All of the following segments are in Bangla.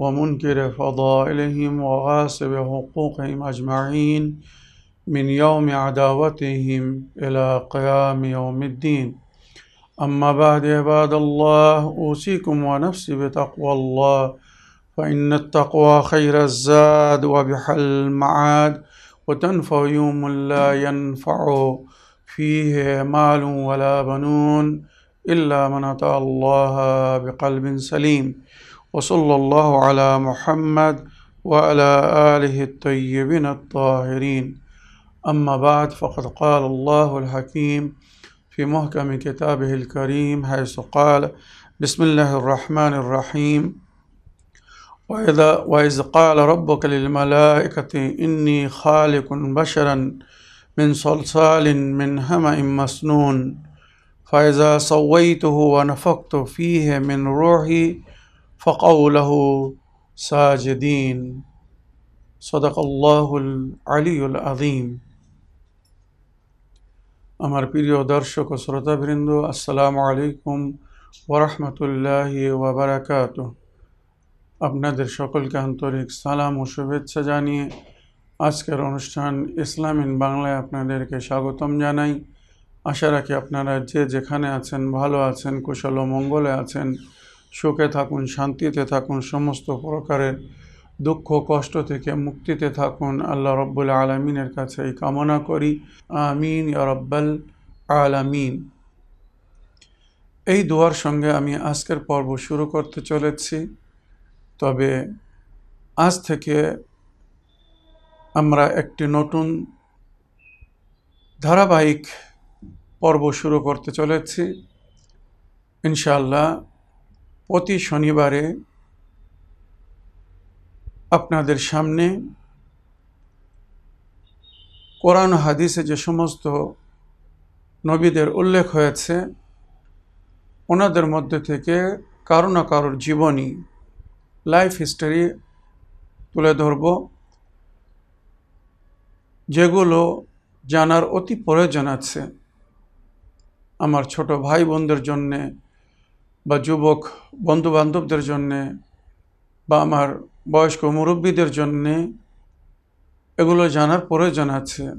ومنكر فضائلهم وغاصب حقوقهم أجمعين من يوم عداوتهم إلى قيام يوم الدين. أما بعد عباد الله أوصيكم ونفسي بتقوى الله فإن التقوى خير الزاد وبحل المعاد وتنفع يوم لا ينفع فيه مال ولا بنون إلا من أتى الله بقلب سليم. وصلى الله على محمد وعلى آله الطيبين الطاهرين. أما بعد فقد قال الله الحكيم في محكم كتابه الكريم حيث قال بسم الله الرحمن الرحيم. وإذا وإذ قال ربك للملائكة إني خالق بشرا من صلصال من همأ مسنون فإذا سويته ونفخت فيه من روحي فقوله ساجدين صدق الله العلي العظيم আমার প্রিয় দর্শক ও শ্রোতাবৃন্দ আসসালামু আলাইকুম ওরহমতুল্লাহ ওবরাকাত আপনাদের সকলকে আন্তরিক সালাম ও শুভেচ্ছা জানিয়ে আজকের অনুষ্ঠান ইসলাম ইন বাংলায় আপনাদেরকে স্বাগতম জানাই আশা রাখি আপনারা যে যেখানে আছেন ভালো আছেন কুশল ও মঙ্গলে আছেন সুখে থাকুন, শান্তিতে থাকুন, সমস্ত প্রকারের দুঃখ, কষ্ট থেকে মুক্তিতে থাকুন। আল্লাহ রব্বুল আলমিনের কাছে এই কামনা করি। আমিন রব্বাল আলামিন। এই দোয়ার সঙ্গে আমি আজকের পর্ব শুরু করতে চলেছি। তবে আজ থেকে আমরা একটি নতুন ধারাবাহিক পর্ব শুরু করতে চলেছি। ইনশাআল্লাহ প্রতি শনিবারে আপনাদের সামনে কোরআন হাদিসে যে সমস্ত নবীদের উল্লেখ হয়েছে, ওনাদের মধ্যে থেকে কারও না কারোর জীবনী লাইফ হিস্টোরি তুলে ধরব, যেগুলো জানার অতি প্রয়োজন আছে। আমার ছোট ভাই বোনদের জন্যে বা যুবক বন্ধুবান্ধবদের জন্যে বা আমার বয়স্ক মুরব্বীদের জন্যে এগুলো জানার প্রয়োজন আছে।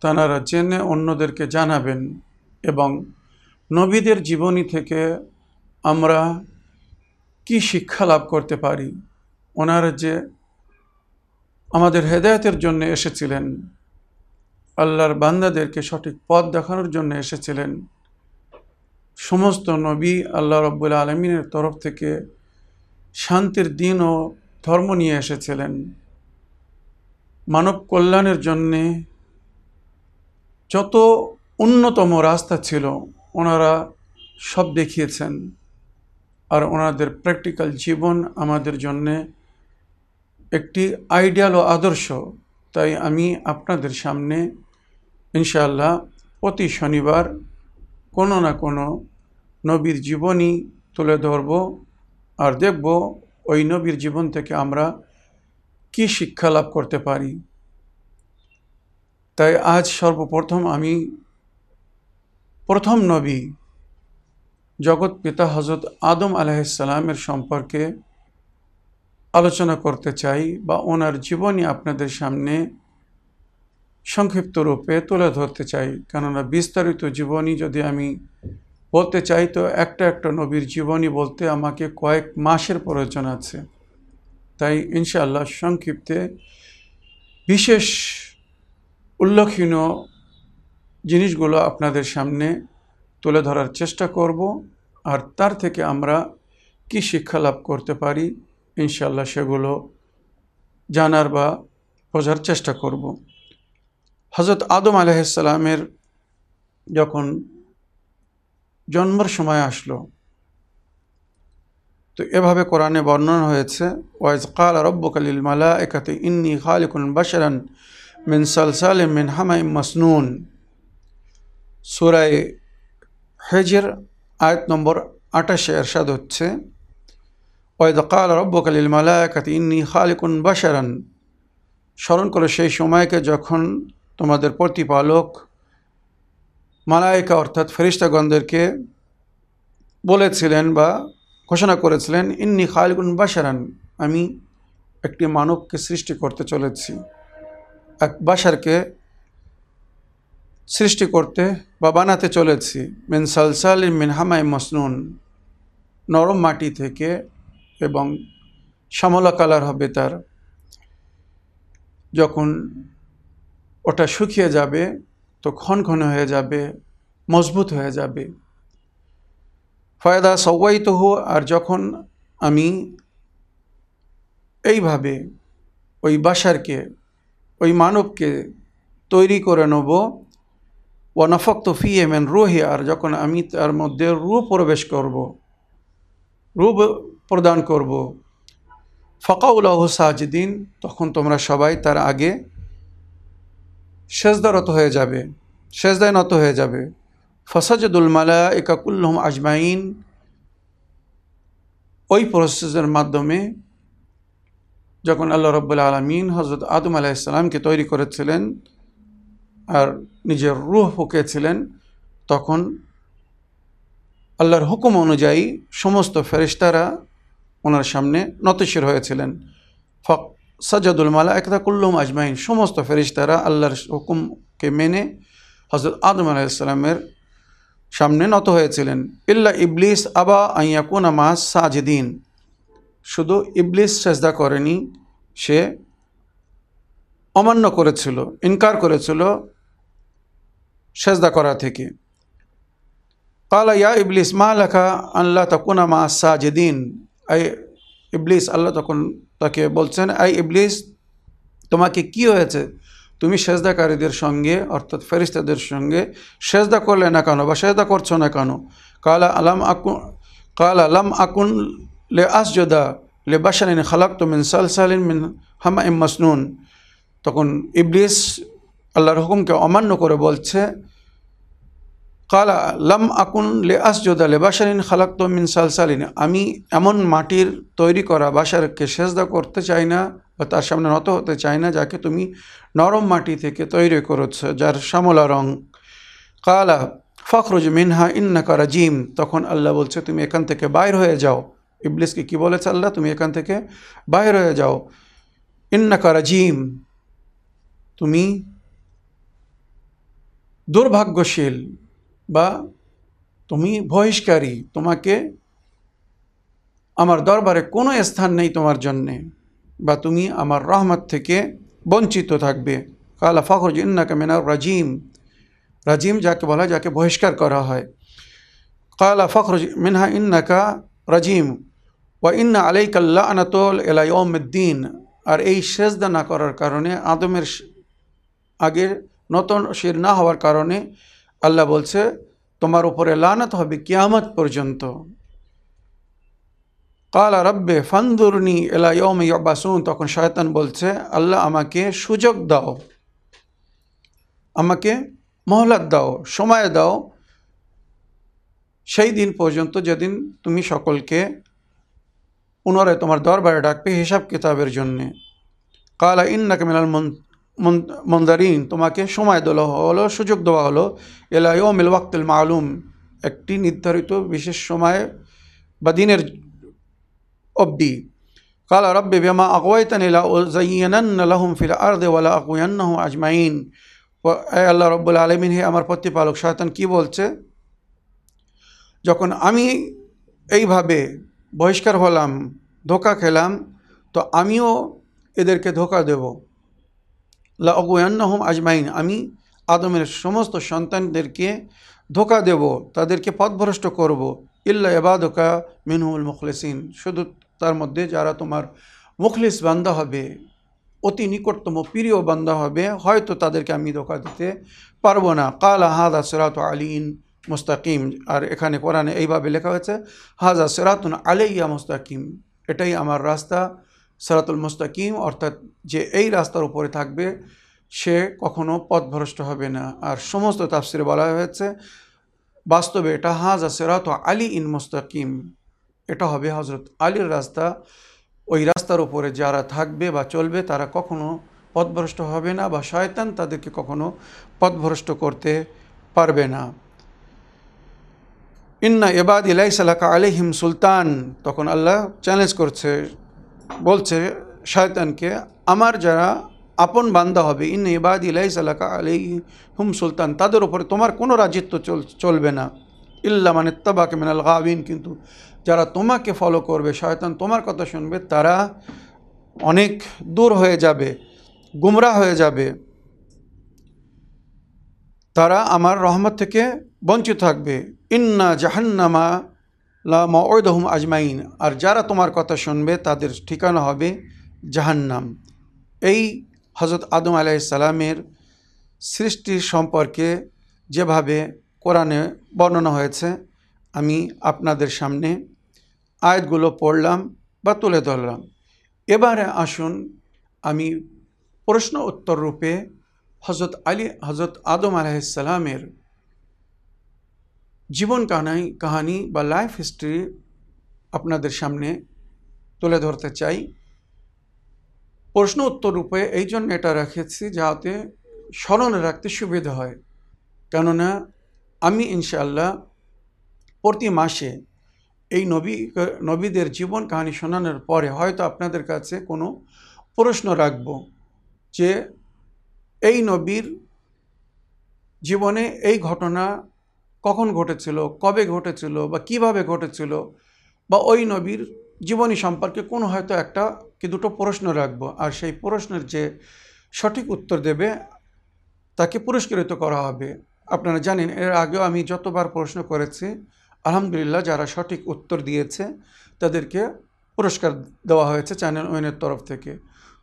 তাঁরা জেনে অন্যদেরকে জানাবেন এবং নবীদের জীবনী থেকে আমরা কি শিক্ষা লাভ করতে পারি? ওনারা যে আমাদের হেদায়তের জন্য এসেছিলেন, আল্লাহর বান্দাদেরকে সঠিক পথ দেখানোর জন্য এসেছিলেন সমস্ত নবী আল্লাহ রব্বুল আলমিনের তরফ থেকে শান্তির দিন ও ধর্ম নিয়ে এসেছিলেন। মানব কল্যাণের জন্যে যত অন্যতম রাস্তা ছিল, ওনারা সব দেখিয়েছেন। আর ওনাদের প্র্যাকটিক্যাল জীবন আমাদের জন্যে একটি আইডিয়াল ও আদর্শ। তাই আমি আপনাদের সামনে ইনশাআল্লাহ প্রতি শনিবার কোনো না কোনো নবীর জীবনী তুলে ধরব আর দেখব ওই নবীর জীবন থেকে আমরা কি শিক্ষা লাভ করতে পারি। তাই আজ সর্বপ্রথম আমি প্রথম নবী জগৎ পিতা হজরত আদম আলাইসালামের সম্পর্কে আলোচনা করতে চাই বা ওনার জীবনী আপনাদের সামনে সংক্ষিপ্ত রূপে তুলে ধরতে চাই। কেননা বিস্তারিত জীবনী যদি আমি বলতে চাই, তো একটা একটা নবীর জীবনী বলতে আমাকে কয়েক মাসের প্রয়োজন আছে। তাই ইনশাআল্লাহ সংক্ষিপ্তে বিশেষ উল্লেখনীয় জিনিসগুলো আপনাদের সামনে তুলে ধরার চেষ্টা করব, আর তার থেকে আমরা কি শিক্ষা লাভ করতে পারি ইনশাল্লাহ সেগুলো জানার বা বোঝার চেষ্টা করব। হজরত আদম আলাইসালামের যখন জন্মের সময় আসলো, তো এভাবে কোরআনে বর্ণনা হয়েছে ওয়াইজ কাল রব্বকালিল মালা একাতে ইন্নি খালিকুন বাশারান মিন সালসাল মিন হামাই মাসনুন। সুরায় হেজের আয়াত নম্বর আটাশে এরশাদ হচ্ছে ওয়াইদ কাল রব্বকালিল মালায়াকাত ইন্নি খালিকুন বাশারান। স্মরণ করো, সেই সময়কে যখন তোমাদের প্রতিপালক, মালায়িকা অর্থাৎ ফেরিস্তাগণদেরকে বলেছিলেন বা ঘোষণা করেছিলেন, ইন্নি খালিকুন বাসারান আমি একটি মানবকে সৃষ্টি করতে চলেছি। এক বাসারকে সৃষ্টি করতে বা বানাতে চলেছি। মিন সালসাল মিন হামাই মসনুন, নরম মাটি থেকে এবং শ্যামলা কালার হবে তার। যখন ওটা শুকিয়ে যাবে, তো ক্ষণ ক্ষণ হয়ে যাবে, মজবুত হয়ে যাবে। ফয়দা সবাই হো আর যখন আমি এইভাবে ওই বাসারকে ওই মানবকে তৈরি করে নেব ও নফক্ত ফি এমেন রুহে, আর যখন আমি তার মধ্যে রু প্রবেশ করব রু প্রদান করব, ফকাউলাহ সাজদিন, তখন তোমরা সবাই তার আগে সেজদারত হয়ে যাবে, সেজদায় নত হয়ে যাবে। ফসাজদুল মালা একাকুল্লহম আজমাইন ওই প্রসেসের মাধ্যমে যখন আল্লাহ রব্বুল আলমিন হজরত আদম আলাইসালামকে তৈরি করেছিলেন আর নিজের রুহ ফুকেছিলেন, তখন আল্লাহর হুকুম অনুযায়ী সমস্ত ফেরিস্তারা ওনার সামনে নতশির হয়েছিলেন। ফক সাজাদুল মালা একতা কুল্লুম আজমাইন, সমস্ত ফেরিস্তারা আল্লাহর হুকুমকে মেনে হজরত আদম আলাইসালামের সামনে নত হয়েছিলেন। ইল্লা ইবলিস আবা আইয়াকুন মাস সাজদিন। শুধু ইবলিস সেজদা করেনি, সে অমান্য করেছিল, ইনকার করেছিল সেজদা করা থেকে। কালা ইয়া ইবলিস মা লেখা আল্লাহ তকুনা মা সাজদিন। আই ইবলিস, আল্লাহ তখন তাকে বলছেন, আই ইবলিস, তোমাকে কি হয়েছে? তুমি সেজদাকারীদের সঙ্গে, অর্থাৎ ফেরিস্তাদের সঙ্গে সেজদা করলে না কেন বা সেজদা করছ না কেন? কালা আলাম আকুন, কাল আলাম আকুন লে আসজদা লে বাসালিন খালাক মিন সালসালিন মিন হামা ইম মাসনুন। তখন ইবলিস আল্লাহর হুকুমকে অমান্য করে বলছে কালা লাম আকুন লে আসজদা লে খালাক তো মিন সালসালিন আমি এমন মাটির তৈরি করা বাসারকে সেজদা করতে চাই না বা তার সামনে নত হতে চাই না, যাকে তুমি নরম মাটি থেকে তৈরি করেছ, যার শ্যামলা রং। কালা ফখরুজ মিনহা ইন্নাকা রাজিম তখন আল্লাহ বলছে, তুমি এখান থেকে বাইর হয়ে যাও। ইবলিসকে কি বলেছে আল্লাহ? তুমি এখান থেকে বাইর হয়ে যাও। ইন্নাকা রাজিম, তুমি দুর্ভাগ্যশীল। বা তুমি বহিষ্কারী, তোমাকে আমার দরবারে কোনো স্থান নেই তোমার জন্যে, বা তুমি আমার রহমত থেকে বঞ্চিত থাকবে। কালা ফখরুজ ইন্নাকা মিনার রাজিম রাজিম যাকে বলা যাকে বহিষ্কার করা হয়। কালা ফখরুজ মিনহা ইন্নাকা রাজিম, ওয়া ইন্না আলাই আলাইকাল্লা আনাতোল এলাইমদ্দিন আর এই সেজদা না করার কারণে, আদমের আগের নতুন শির না হওয়ার কারণে আল্লাহ বলছে, তোমার উপরে লানত হবে কিয়ামত পর্যন্ত। কালা রব্বে ফান্দুরনি এলা ইয়ম ইয়াবাসুন। তখন শয়তান বলছে, আল্লাহ আমাকে সুযোগ দাও, আমাকে মহলাত দাও, সময় দাও। সেই দিন পর্যন্ত যেদিন তুমি সকলকে পুনরায় তোমার দরবারে ডাকবে হিসাব কিতাবের জন্যে। কালা ইন্নাকে মিনাল মন্দারিন, তোমাকে সময় দেওয়া হলো সুযোগ দেওয়া হলো। এলাইও মিল ওয়াক্তুল মালুম, একটি নির্ধারিত বিশেষ সময়ে বা দিনের অবধি। কালা রব্বে বেমা আকওয়াইতান ইলা জাইয়ানান্না লাহুম ফিল আরদে ওয়ালা আকুয়ান্নাহু আজমাইন। আল্লাহ রব্বুল আলমিন, হে আমার প্রতিপালক, শয়তান কি বলছে? যখন আমি এইভাবে বহিষ্কার হলাম, ধোকা খেলাম, তো আমিও এদেরকে ধোকা দেব। লা অগুয়ান্নাহম আজমাইন। আমি আদমের সমস্ত সন্তানদেরকে ধোকা দেব, তাদেরকে পথভ্রষ্ট করব। ইল্লা এবাদকা মিনহুল মুখলেসিন। শুধু তার মধ্যে যারা তোমার মুখলিস বান্দা হবে, অতি নিকটতম প্রিয় বান্দা হবে, হয়তো তাদেরকে আমি ধোকা দিতে পারব না। কালা হাদা সেরাত আলীন মুস্তাকিম। আর এখানে কোরআনে এইভাবে লেখা হয়েছে হাজা সেরাতুন আলাইয়া মুস্তাকিম। এটাই আমার রাস্তা। সেরাতুল মুস্তাকিম, অর্থাৎ যে এই রাস্তার উপরে থাকবে, সে কখনো পথভ্রষ্ট হবে না। আর সমস্ত তাফসিরে বলা হয়েছে, বাস্তবে এটা হাজ সেরাত আলী ইন মুস্তাকিম। এটা হবে হজরত আলীর রাস্তা। ওই রাস্তার উপরে যারা থাকবে বা চলবে, তারা কখনো পথভ্রষ্ট হবে না বা শয়তান তাদেরকে কখনো পথভ্রষ্ট করতে পারবে না। ইন্না এবাদ ইলাই সালাকা আলিহিম সুলতান। তখন আল্লাহ চ্যালেঞ্জ করছে বলছে শয়তানকে, আমার যারা আপন বান্দা হবে, ইন্না এবাদ ইলাই সালাকা আলিহিম সুলতান, তাদের উপরে তোমার কোনো রাজিত্ব চল, চলবে না। ইল্লা মানে তবাকে মিনাল গাবিন, কিন্তু যারা তোমাকে ফলো করবে, শয়তান তোমার কথা শুনবে, তারা অনেক দূর হয়ে যাবে গুমরা হয়ে যাবে। তারা আমার রহমত থেকে বঞ্চিত থাকবে। ইন্না জাহান্নামা লা আজমাইন আর যারা তোমার কথা শুনবে তাদের ঠিকানা হবে জাহান্নাম। এই হজরত আদম আলাইসালামের সৃষ্টির সম্পর্কে যেভাবে কোরআনে বর্ণনা হয়েছে, আমি আপনাদের সামনে আয়াতগুলো পড়লাম বা তুলে ধরলাম। এবারে আসুন আমি প্রশ্ন উত্তর রূপে হজরত আলী হজরত আদম আলাইসালামের জীবন কাহানি কাহানি বা লাইফ হিস্ট্রি আপনাদের সামনে তুলে ধরতে চাই। প্রশ্ন উত্তর রূপে এই জন্য এটা রেখেছি যাতে স্মরণে রাখতে সুবিধা হয়। কেননা আমি ইনশাআল্লাহ প্রতি মাসে এই নবী, নবীদের জীবন কাহিনী শোনানোর পরে হয়তো আপনাদের কাছে কোনো প্রশ্ন রাখব যে, এই নবীর জীবনে এই ঘটনা কখন ঘটেছিল, কবে ঘটেছিল বা কীভাবে ঘটেছিল বা ওই নবীর জীবনী সম্পর্কে কোনো হয়তো একটা কি দুটো প্রশ্ন রাখব আর সেই প্রশ্নের যে সঠিক উত্তর দেবে তাকে পুরস্কৃত করা হবে। আপনারা জানেন, এর আগেও আমি যতবার প্রশ্ন করেছি, আলহামদুলিল্লাহ যারা সঠিক উত্তর দিয়েছে তাদেরকে পুরস্কার দেওয়া হয়েছে চ্যানেল ওয়েনের তরফ থেকে।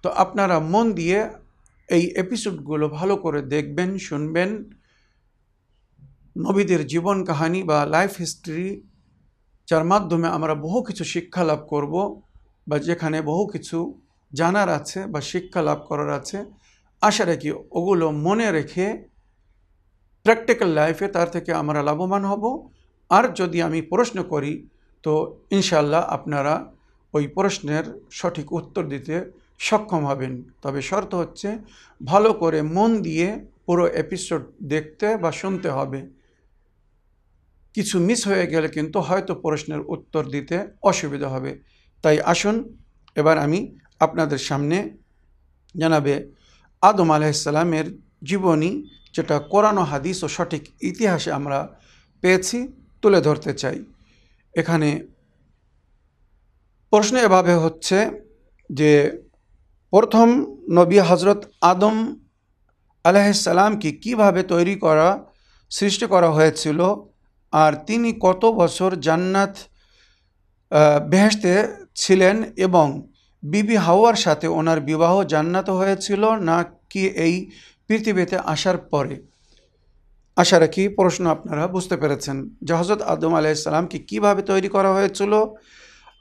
তো আপনারা মন দিয়ে এই এপিসোডগুলো ভালো করে দেখবেন, শুনবেন নবীদের জীবন কাহানি বা লাইফ হিস্ট্রি যার মাধ্যমে আমরা বহু কিছু শিক্ষা লাভ করব বা যেখানে বহু কিছু জানার আছে বা শিক্ষা লাভ করার আছে, আশা রাখি ওগুলো মনে রেখে প্র্যাকটিক্যাল লাইফে তার থেকে আমরা লাভবান হব। আর যদি আমি প্রশ্ন করি, তো ইনশাল্লাহ আপনারা ওই প্রশ্নের সঠিক উত্তর দিতে সক্ষম হবেন। তবে শর্ত হচ্ছে ভালো করে মন দিয়ে পুরো এপিসোড দেখতে বা শুনতে হবে। কিছু মিস হয়ে গেলে কিন্তু হয়তো প্রশ্নের উত্তর দিতে অসুবিধা হবে। তাই আসুন, এবার আমি আপনাদের সামনে জানাবে আদম আলাইসালামের জীবনী, যেটা কোরআন হাদিস ও সঠিক ইতিহাসে আমরা পেয়েছি, তুলে ধরতে চাই। এখানে প্রশ্ন এভাবে হচ্ছে যে, প্রথম নবী হজরত আদম আলাইসালামকে কীভাবে তৈরি করা, সৃষ্টি করা হয়েছিল আর তিনি কত বছর জান্নাত বেহেসতে ছিলেন এবং বিবি হাওয়ার সাথে ওনার বিবাহ জান্নাত হয়েছিল না কি এই পৃথিবীতে আসার পরে? আশা রাখি প্রশ্ন আপনারা বুঝতে পেরেছেন যে হজরত আদম আলাইসালামকে কীভাবে তৈরি করা হয়েছিল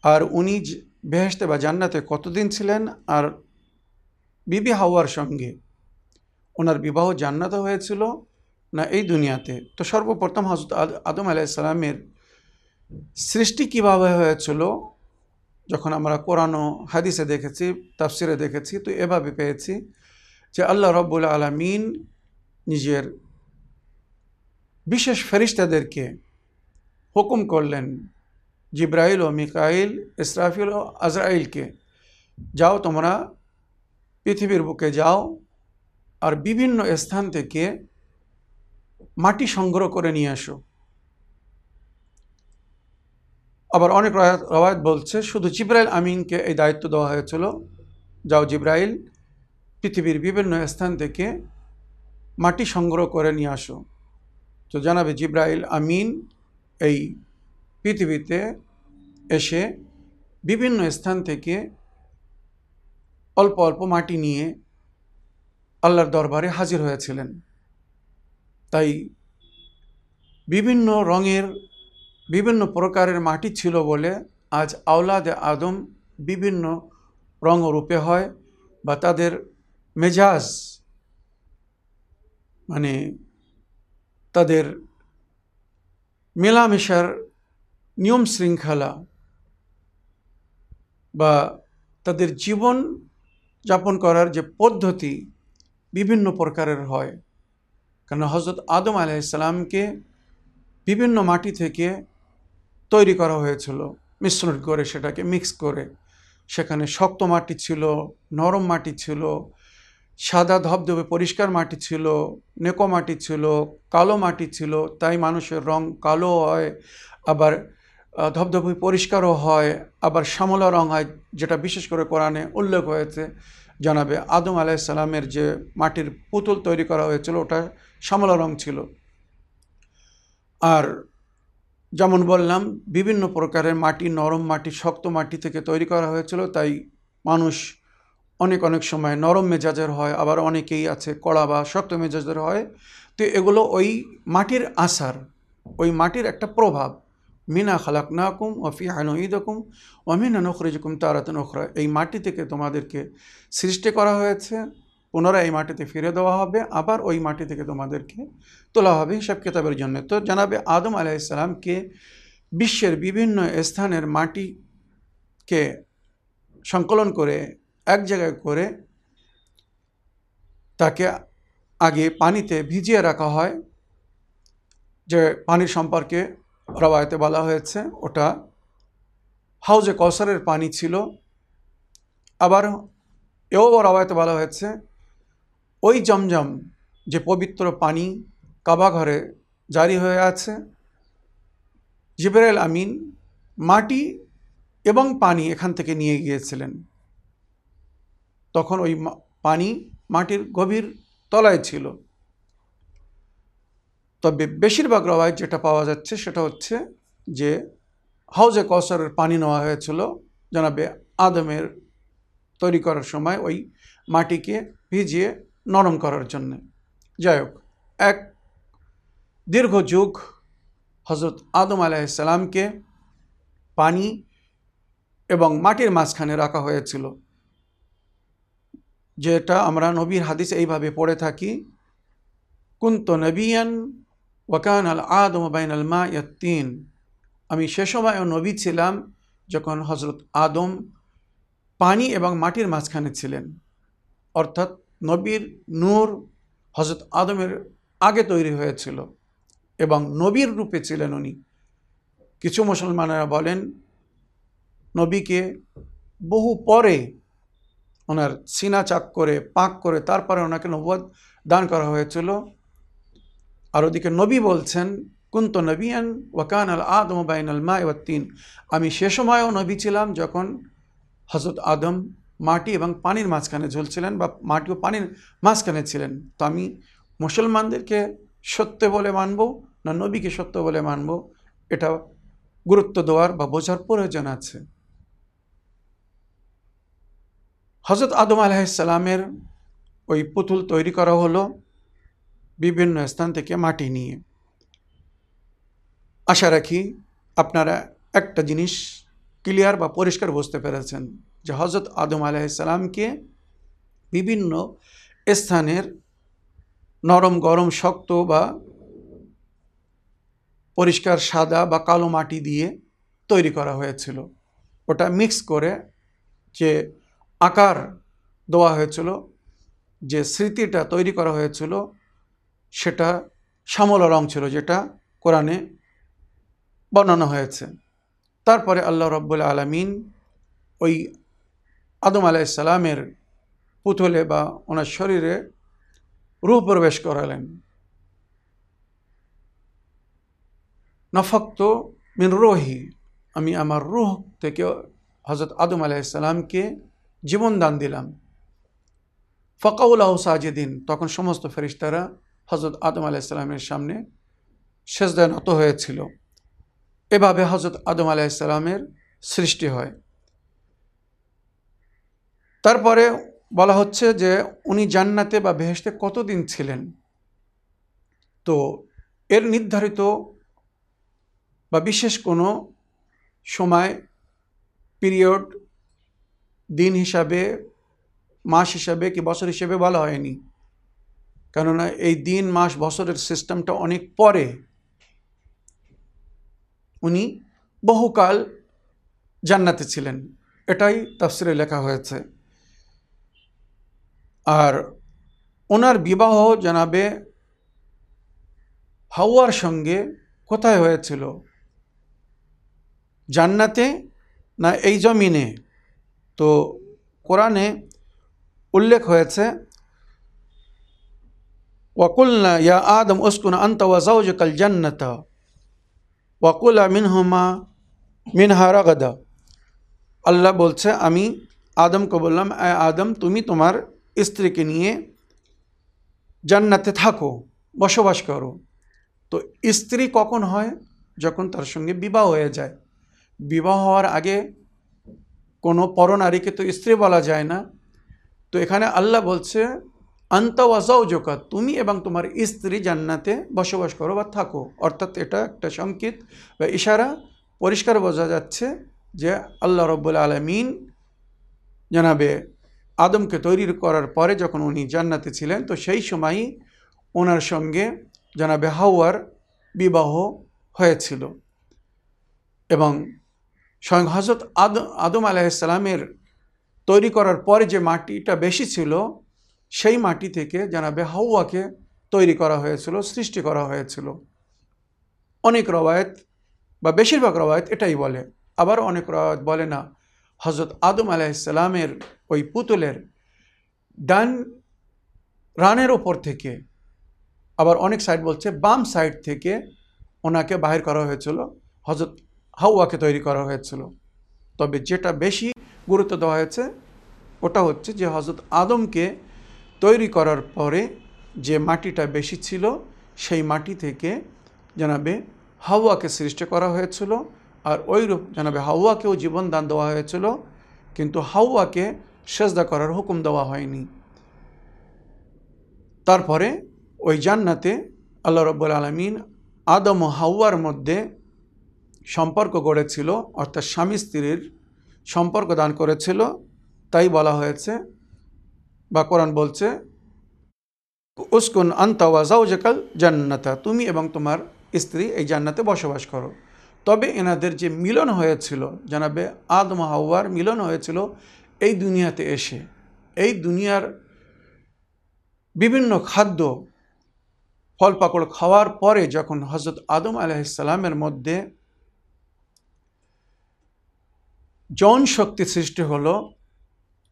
আর উনি বেহেসতে বা জান্নাতে কতদিন ছিলেন আর বিবি হাওয়ার সঙ্গে ওনার বিবাহ জান্নাত হয়েছিল না এই দুনিয়াতে? তো সর্বপ্রথম হজরত আদম আলাইসালামের সৃষ্টি কীভাবে হয়েছিল? যখন আমরা কোরআন হাদিসে দেখেছি, তাফসিরে দেখেছি, তো এভাবে পেয়েছি যে আল্লাহ রব্বুল আলমিন নিজের বিশেষ ফেরিস্তাদেরকে হুকুম করলেন, জিব্রাইল ও মিকাইল, ইসরাফিল ও আজরাইলকে, যাও তোমরা পৃথিবীর বুকে যাও আর বিভিন্ন স্থান থেকে মাটি সংগ্রহ করে নিয়ে আসো। আবার অনেক রবায়ত বলছে, শুধু জিব্রাইল আমিনকে এই দায়িত্ব দেওয়া হয়েছিল। যাও জিব্রাইল, পৃথিবীর বিভিন্ন স্থান থেকে মাটি সংগ্রহ করে নিয়ে আসো। তো জানাবে জিব্রাইল আমিন এই পৃথিবীতে এসে বিভিন্ন স্থান থেকে অল্প অল্প মাটি নিয়ে আল্লাহর দরবারে হাজির হয়েছিলেন। তাই বিভিন্ন রঙের বিভিন্ন প্রকারের মাটি ছিল বলে আজ আওলাদে আদম বিভিন্ন রঙ রূপে হয় বা তাদের মেজাজ মানে তাদের মেলামেশার নিয়ম শৃঙ্খলা বা তাদের জীবন যাপন করার যে পদ্ধতি বিভিন্ন প্রকারের হয়। কেন হজরত আদম আলাইসালামকে বিভিন্ন মাটি থেকে তৈরি করা হয়েছিল, মিশ্রণ করে সেটাকে মিক্স করে। সেখানে শক্ত মাটি ছিল, নরম মাটি ছিল, সাদা ধবধবে পরিষ্কার মাটি ছিল, নেকো মাটি ছিল, কালো মাটি ছিল, তাই মানুষের রং কালো হয়, আবার ধবধবে পরিষ্কারও হয়, আবার শ্যামলা রং হয়, যেটা বিশেষ করে কোরআনে উল্লেখ হয়েছে। জানাবে, আদম আলাইসাল্লামের যে মাটির পুতুল তৈরি করা হয়েছিল, ওটা শ্যামলা রং ছিল। আর যেমন বললাম, বিভিন্ন প্রকারের মাটি, নরম মাটি, শক্ত মাটি থেকে তৈরি করা হয়েছিল, তাই মানুষ অনেক অনেক সময় নরম মেজাজের হয়, আবার অনেকেই আছে কড়া বা শক্ত মেজাজের হয়। তো এগুলো ওই মাটির আসার, ওই মাটির একটা প্রভাব। মিনা খালাক নাকুম ওফি হানুইদকুম অমিনা নখরিজকুম তারাত নখরা এই মাটি থেকে তোমাদেরকে সৃষ্টি করা হয়েছে, পুনরায় এই মাটিতে ফিরে দেওয়া হবে, আবার ওই মাটি থেকে তোমাদেরকে তোলা হবে হিসাব কিতাবের জন্য। তো জানাবে আদম আলাইসালামকে বিশ্বের বিভিন্ন স্থানের মাটিকে সংকলন করে, এক জায়গায় করে তাকে আগে পানিতে ভিজিয়ে রাখা হয়, যে পানির সম্পর্কে রবায়তে বলা হয়েছে, ওটা হাউজে কৌসারের পানি ছিল। আবার এও রবায়তে বলা হয়েছে, ওই জমজম যে পবিত্র পানি কাবা ঘরে জারি হয়ে আছে, জিবরাইল আমিন মাটি এবং পানি এখান থেকে নিয়ে গিয়েছিলেন। তখন ওই পানি মাটির গভীর তলায় ছিল। তবে বেশিরভাগ রবায় যেটা পাওয়া যাচ্ছে সেটা হচ্ছে যে হাউজে কসরের পানি নেওয়া হয়েছিল জানাবে আদমের তৈরি করার সময় ওই মাটিকে ভিজিয়ে নরম করার জন্যে। যাই হোক, এক দীর্ঘ যুগ হজরত আদম আলাইসালামকে পানি এবং মাটির মাঝখানে রাখা হয়েছিল। যেটা আমরা নবীর হাদিস এইভাবে পড়ে থাকি, কুন্ত নবিয়ান ওয়াকান আল আদম বাইন আল মা ইয়াত্তিন। আমি সে সময় নবী ছিলাম যখন হজরত আদম পানি এবং মাটির মাঝখানে ছিলেন। অর্থাৎ নবীর নূর হজরত আদমের আগে তৈরি হয়েছিল এবং নবীর রূপে ছিলেন উনি। কিছু মুসলমানেরা বলেন, নবীকে বহু পরে ওনার সিনা চাক করে, পাক করে তারপরে ওনাকে নবদ দান করা হয়েছিল। আর ওদিকে নবী বলছেন, কুন্ত নবিয়ান ওয়াকান আল আদম বাইন আল মা তিন। আমি সে সময়ও নবী ছিলাম যখন হজরত আদম মাটি এবং পানির মাঝখানে ঝুলছিলেন বা মাটি ও পানির মাঝখানে ছিলেন। তো আমি মুসলমানদেরকে সত্য বলে মানব না নবীকে সত্য বলে মানব, এটা গুরুত্ব দেওয়ার বা বোঝার প্রয়োজন আছে। হজরত আদম আলাহিসাল্লামের ওই পুতুল তৈরি করা হলো। বিভিন্ন স্থান থেকে মাটি নিয়ে। আশা রাখি আপনারা একটা জিনিস ক্লিয়ার বা পরিষ্কার বুঝতে পেরেছেন, যে হজরত আদম আলাইসালামকে বিভিন্ন স্থানের নরম, গরম, শক্ত বা পরিষ্কার সাদা বা কালো মাটি দিয়ে তৈরি করা হয়েছিল। ওটা মিক্স করে যে আকার দেওয়া হয়েছিল, যে স্মৃতিটা তৈরি করা হয়েছিল সেটা শ্যামলা রং ছিল যেটা কোরআনে বর্ণনা হয়েছে। তারপরে আল্লাহ রব্বুল আলমিন ওই আদম আলাইসালামের পুতুলে বা ওনার শরীরে রূহ প্রবেশ করালেন। নফক্ত মিন রোহি, আমি আমার রুহ থেকে হজরত আদম আলাইসালামকে জীবন দান দিলাম। ফকাউল্লাহ সাজেদিন, তখন সমস্ত ফেরিস্তারা হজরত আদম আলাইসালামের সামনে সেজদায় নত হয়েছিল। এভাবে হজরত আদম আলাইসালামের সৃষ্টি হয়। তারপরে বলা হচ্ছে যে উনি জান্নাতে বা বেহেস্তে কতদিন ছিলেন? তো এর নির্ধারিত বা বিশেষ কোনো সময় পিরিয়ড দিন হিসাবে, মাস হিসাবে কি বছর হিসেবে বলা হয়নি। কেননা এই দিন, মাস, বছরের সিস্টেমটা অনেক পরে। উনি বহুকাল জান্নাতে ছিলেন। এটাই তাফসিরে লেখা হয়েছে। আর ওনার বিবাহ জানাবে হাওয়ার সঙ্গে কোথায় হয়েছিল? জান্নাতে না এই জমিনে? তো কোরআনে উল্লেখ হয়েছে ওয়াকুলনা ইয়া আদম উসকুন আন্ত ওয়াজাউজকাল জান্নাতা ওয়াকুলা মিনহুমা মিনহা রাগাদা আল্লাহ বলছে, আমি আদমকে বললাম আদম, তুমি তোমার স্ত্রীকে নিয়ে জান্নাতে থাকো, বসবাস করো। তো স্ত্রী কখন হয়? যখন তার সঙ্গে বিবাহ হয়ে যায়। বিবাহ হওয়ার আগে কোনো পরনারীকে তো স্ত্রী বলা যায় না। তো এখানে আল্লাহ বলছে আন্তাওয়াজাও জোকা তুমি এবং তোমার স্ত্রী জান্নাতে বসবাস করো বা থাকো। অর্থাৎ এটা একটা সংকেত বা ইশারা। পরিষ্কার বোঝা যাচ্ছে যে আল্লাহ রব্বুল আলমিন জানাবে, আদমকে তৈরি করার পরে যখন উনি জান্নাতে ছিলেন, তো সেই সময়ই ওনার সঙ্গে জানাবে হাওয়ার বিবাহ হয়েছিল। এবং স্বয়ং হজরত আদম আদম আলাইসালামের তৈরি করার পরে যে মাটিটা বেশি ছিল সেই মাটি থেকে জানাবে হাওয়াকে তৈরি করা হয়েছিল, সৃষ্টি করা হয়েছিল। অনেক রবায়ত বা বেশিরভাগ রবায়ত এটাই বলে। আবার অনেক রবায়ত বলে না হজরত আদম আলাইসালামের ওই পুতুলের ডান রানের ওপর থেকে। আবার অনেক সাইড বলছে, বাম সাইড থেকে ওনাকে বাহির করা হয়েছিল হজরত হাওয়াকে তৈরি করা হয়েছিল। তবে যেটা বেশি গুরুত্ব দেওয়া হয়েছে, ওটা হচ্ছে যে হজরত আদমকে তৈরি করার পরে যে মাটিটা বেশি ছিল, সেই মাটি থেকে জানাবে হাওয়াকে সৃষ্টি করা হয়েছিল আর ওইরূপ জানাবে হাওয়াকেও জীবন দান দেওয়া হয়েছিল, কিন্তু হাওয়াকে সেজদা করার হুকুম দেওয়া হয়নি। তারপরে ওই জান্নাতে আল্লাহ রব্বুল আলমিন আদম ও হাওয়ার মধ্যে সম্পর্ক গড়েছিল, অর্থাৎ স্বামী স্ত্রীর সম্পর্ক দান করেছিল। তাই বলা হয়েছে বা কোরআন বলছে, উস্কুন আন্তাওয়া আন্তাওয়াজাউজাকাল জান্নাতা তুমি এবং তোমার স্ত্রী এই জান্নাতে বসবাস করো। তবে এনাদের যে মিলন হয়েছিল, জানাবে আদম হাওয়ার মিলন হয়েছিল এই দুনিয়াতে এসে। এই দুনিয়ার বিভিন্ন খাদ্য ফল পাকড় খাওয়ার পরে যখন হজরত আদম আলাইসালামের মধ্যে যৌন শক্তি সৃষ্টি হলো,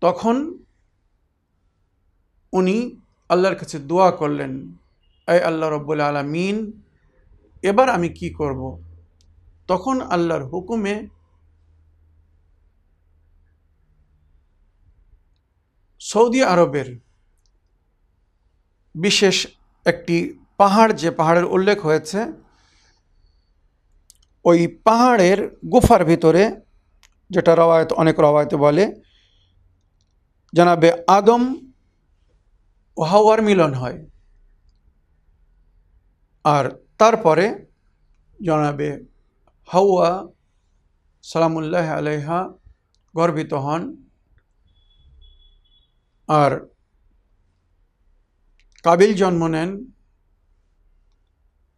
তখন উনি আল্লাহর কাছে দোয়া করলেন এই আল্লাহ রব্বুল আলমিন, এবার আমি কি করব? তখন আল্লাহর হুকুমে সৌদি আরবের বিশেষ একটি পাহাড়, যে পাহাড়ের উল্লেখ হয়েছে, ওই পাহাড়ের গুফার ভিতরে, যেটা রবায়ত অনেক রবায়তে বলে, জানাবে আদম ও হাওয়ার মিলন হয়। আর তারপরে জানাবে, হাওয়া সালামুল্লাহ আলাইহা গর্বিত হন। আর কাবিল জন্ম নেন।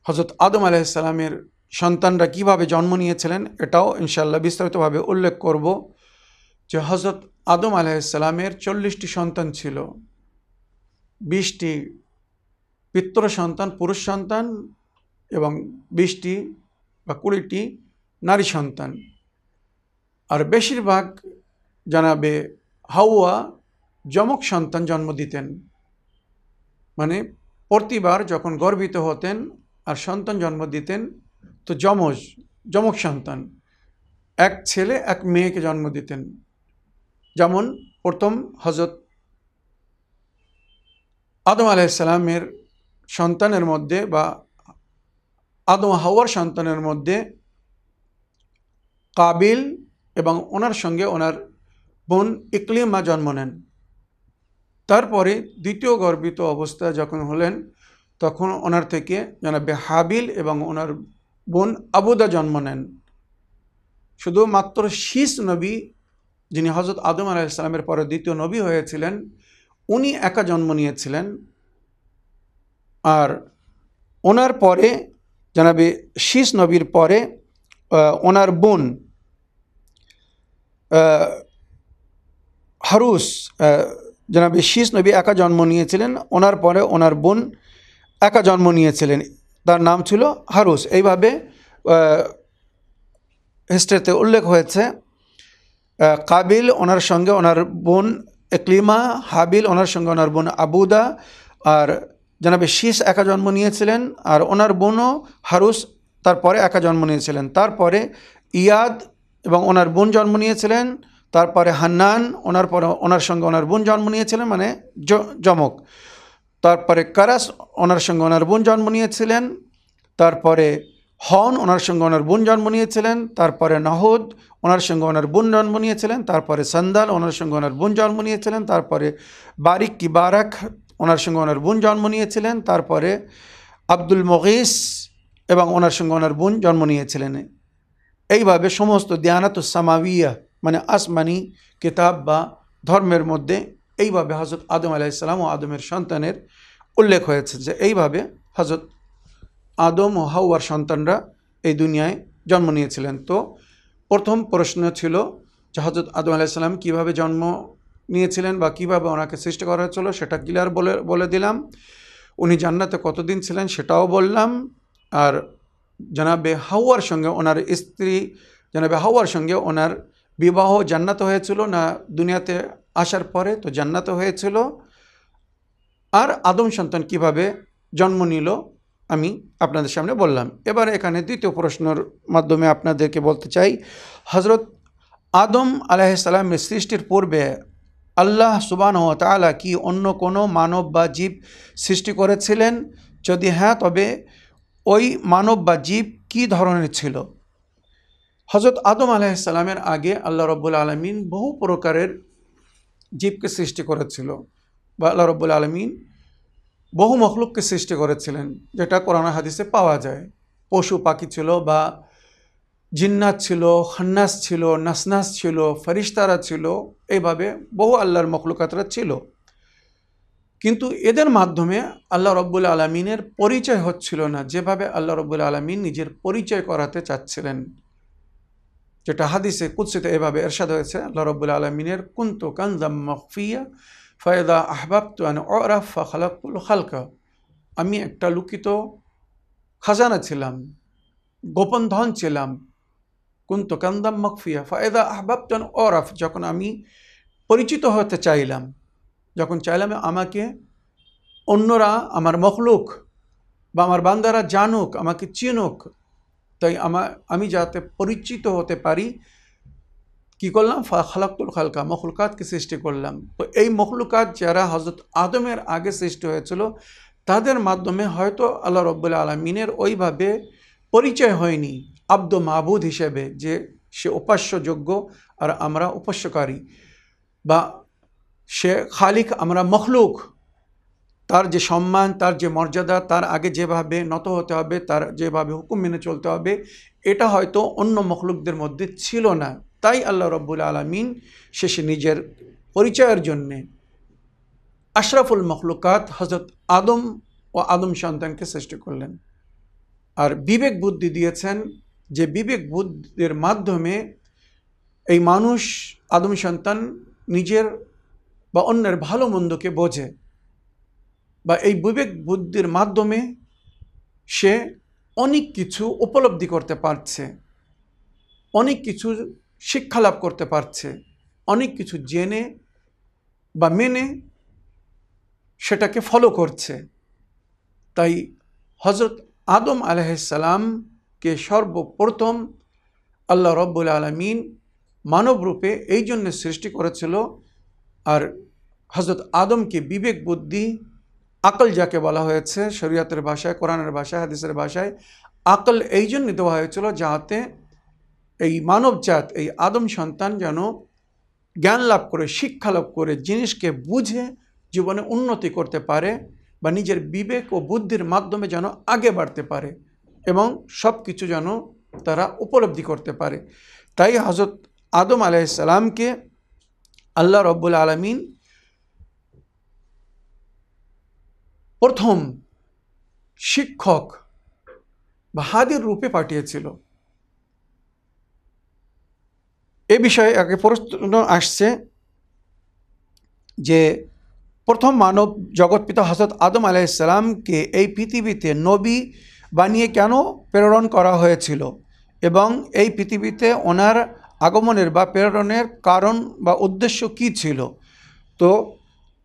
হজরত আদম আলাইসালামের সন্তানরা কীভাবে জন্ম নিয়েছিলেন এটাও ইনশাল্লাহ বিস্তারিতভাবে উল্লেখ করব যে হজরত আদম আলাইসালামের চল্লিশটি সন্তান ছিল। বিশটি পিত্র সন্তান, পুরুষ সন্তান এবং বিশটি বা কুড়িটি নারী সন্তান। আর বেশিরভাগ জানাবে হাওয়া যমক সন্তান জন্ম দিতেন। মানে প্রতিবার যখন গর্বিত হতেন আর সন্তান জন্ম দিতেন, তো যমজ, যমক সন্তান, এক ছেলে, এক মেয়েকে জন্ম দিতেন। যেমন প্রথম হজরত আদম আলাইসালামের সন্তানের মধ্যে বা আদম হাওয়ার সন্তানের মধ্যে কাবিল এবং ওনার সঙ্গে ওনার বোন ইকলিমা জন্ম নেন। তারপরে দ্বিতীয় গর্বিত অবস্থা যখন হলেন, তখন ওনার থেকে জানাবে হাবিল এবং ওনার বোন আবুদা জন্ম নেন। শুধুমাত্র শীষ নবী, যিনি হজরত আদম আলাইসালামের পরে দ্বিতীয় নবী হয়েছিলেন উনি একা জন্ম নিয়েছিলেন। আর ওনার পরে, জানাবে শীষ নবীর পরে ওনার বোন হারুস জনাবে শীষ নবী একা জন্ম নিয়েছিলেন। ওনার পরে ওনার বোন একা জন্ম নিয়েছিলেন। তার নাম ছিল হারুস। এইভাবে হিস্ট্রিতে উল্লেখ হয়েছে কাবিল ওনার সঙ্গে ওনার বোন একলিমা, হাবিল, ওনার সঙ্গে ওনার বোন আবুদা আর জানাবে শীষ একা জন্ম নিয়েছিলেন আর ওনার বোনও হারুস তারপরে একা জন্ম নিয়েছিলেন। তারপরে ইয়াদ এবং ওনার বোন জন্ম নিয়েছিলেন, তারপরে হান্নান, ওনার পরে ওনার সঙ্গে ওনার বোন জন্ম নিয়েছিলেন মানে জমক তারপরে কারাস, ওনার সঙ্গে ওনার বোন জন্ম নিয়েছিলেন, তারপরে হন ওনার সঙ্গে ওনার বোন জন্ম নিয়েছিলেন, তারপরে নাহদ ওনার সঙ্গে ওনার বোন জন্ম নিয়েছিলেন, তারপরে সন্দাল ওনার সঙ্গে ওনার বোন জন্ম নিয়েছিলেন, তারপরে বারিক কি বারাক ওনার সঙ্গে ওনার বোন জন্ম নিয়েছিলেন, তারপরে আব্দুল মগিস এবং ওনার সঙ্গে ওনার বোন জন্ম নিয়েছিলেন। এইভাবে সমস্ত দিয়ানাত সামাবিয়া মানে আসমানি কিতাব বা ধর্মের মধ্যে এইভাবে হজরত আদম আলাইসালাম ও আদমের সন্তানের উল্লেখ হয়েছে যে এইভাবে হজরত আদম ও হাওয়ার সন্তানরা এই দুনিয়ায় জন্ম নিয়েছিলেন। তো প্রথম প্রশ্ন ছিল যে হজরত আদম আলাইসাল্লাম কীভাবে জন্ম নিয়েছিলেন বা কীভাবে ওনাকে সৃষ্টি করা হয়েছিল সেটা ক্লিয়ার বলে বলে দিলাম। উনি জান্নাতে কতদিন ছিলেন সেটাও বললাম। আর জানাবে হাওয়ার সঙ্গে ওনার স্ত্রী, জানাবে হাওয়ার সঙ্গে ওনার বিবাহ জান্নাত হয়েছিল না দুনিয়াতে আসার পরে, তো জান্নাত হয়েছিল। আর আদম সন্তান কীভাবে জন্ম নিল আমি আপনাদের সামনে বললাম। এবার এখানে দ্বিতীয় প্রশ্নের মাধ্যমে আপনাদেরকে বলতে চাই হজরত আদম আলাইসালামের সৃষ্টির পূর্বে আল্লাহ সুবান তালা কি অন্য কোনো মানব বা জীব সৃষ্টি করেছিলেন? যদি হ্যাঁ তবে ওই মানব বা জীব কী ধরনের ছিল? হজরত আদম আলাইসালামের আগে আল্লাহ রব্বুল আলমিন বহু প্রকারের জীবকে সৃষ্টি করেছিল। বা আল্লাহ রব্বুল আলমিন বহু মখলুককে সৃষ্টি করেছিলেন, যেটা কোরআন হাদিসে পাওয়া যায়। পশু পাখি ছিল বা জিন্নাত ছিল, খান্নাস ছিল, নাসনাস ছিল, ফরিস্তারা ছিল, এইভাবে বহু আল্লাহর মখলুকাতরা ছিল। কিন্তু এদের মাধ্যমে আল্লাহ রব্বুল আলমিনের পরিচয় হচ্ছিল না, যেভাবে আল্লাহ রব্বুল আলমিন নিজের পরিচয় করাতে চাচ্ছিলেন। যেটা হাদিসে কুৎসিত এভাবে এরশাদ হয়েছে, আল্লাহ রব্বুল আলমিনের কুন্ত কানজাম মখফিয়া ফয়দা আহবাব তুয়ান ওরাফ খালাকুল খালকা আমি একটা লুকিত খাজানা ছিলাম, গোপন ধন ছিলাম। কুন্তু কান্দাম মকফিয়া ফয়দা আহবাব তুয়ান ওরাফ, যখন আমি পরিচিত হতে চাইলাম, যখন চাইলাম আমাকে অন্যরা, আমার মখলুক বা আমার বান্দারা জানুক, আমাকে চিনুক, তাই আমার আমি যাতে পরিচিত হতে পারি কি করলাম? খালাকুল খালকা, মখলুকাতকে সৃষ্টি করলাম। তো এই মখলুকাত যারা হজরত আদমের আগে সৃষ্টি হয়েছিল, তাদের মাধ্যমে হয়তো আল্লাহ রব্বুল আলমিনের ওইভাবে পরিচয় হয়নি আব্দ মাহবুদ হিসেবে যে সে উপাস্যযোগ্য আর আমরা উপাস্যকারী বা সে খালিক, আমরা মখলুক। তার যে সম্মান, তার যে মর্যাদা, তার আগে যেভাবে নত হতে হবে, তার যেভাবে হুকুম মেনে চলতে হবে, এটা হয়তো অন্য মখলুকদের মধ্যে ছিল না। তাই আল্লাহ রব্বুল আলমিন শেষে নিজের পরিচয়ের জন্যে আশরাফুল মখলুকাত হজরত আদম ও আদম সন্তানকে সৃষ্টি করলেন। আর বিবেক বুদ্ধি দিয়েছেন যে বিবেক বুদ্ধির মাধ্যমে এই মানুষ আদম সন্তান নিজের বা অন্যের ভালো মন্দকে বোঝে বা এই বিবেক বুদ্ধির মাধ্যমে সে অনেক কিছু উপলব্ধি করতে পারছে। অনেক কিছু শিক্ষা লাভ করতে পারছে। অনেক কিছু জেনে বা মেনে সেটাকে ফলো করছে। তাই হজরত আদম আলহামকে সর্বপ্রথম আল্লাহ রব্বুল আলমিন মানবরূপে এই জন্য সৃষ্টি করেছিল। আর হজরত আদমকে বিবেক, বুদ্ধি, আকল যাকে বলা হয়েছে, শরীয়তের ভাষায়, কোরআনের ভাষায়, হাদিসের ভাষায়, আকল এই জন্য দেওয়া হয়েছিল যাতে এই মানবজাত, এই আদম সন্তান যেন জ্ঞান লাভ করে, শিক্ষা লাভ করে, জিনিসকে বুঝে জীবনে উন্নতি করতে পারে বা নিজের বিবেক ও বুদ্ধির মাধ্যমে যেন আগে বাড়তে পারে এবং সব কিছু যেন তারা উপলব্ধি করতে পারে। তাই হজরত আদম আলাইসালামকে আল্লাহ রব্বুল আলমিন প্রথম শিক্ষক বা হাদির রূপে পাঠিয়েছিল। এ বিষয়ে আগে প্রশ্ন আসছে যে প্রথম মানব জগৎপিতা হজরত আদম আলাইসাল্লামকে এই পৃথিবীতে নবী বানিয়ে কেন প্রেরণ করা হয়েছিল? এবং এই পৃথিবীতে ওনার আগমনের বা প্রেরণের কারণ বা উদ্দেশ্য কী ছিল? তো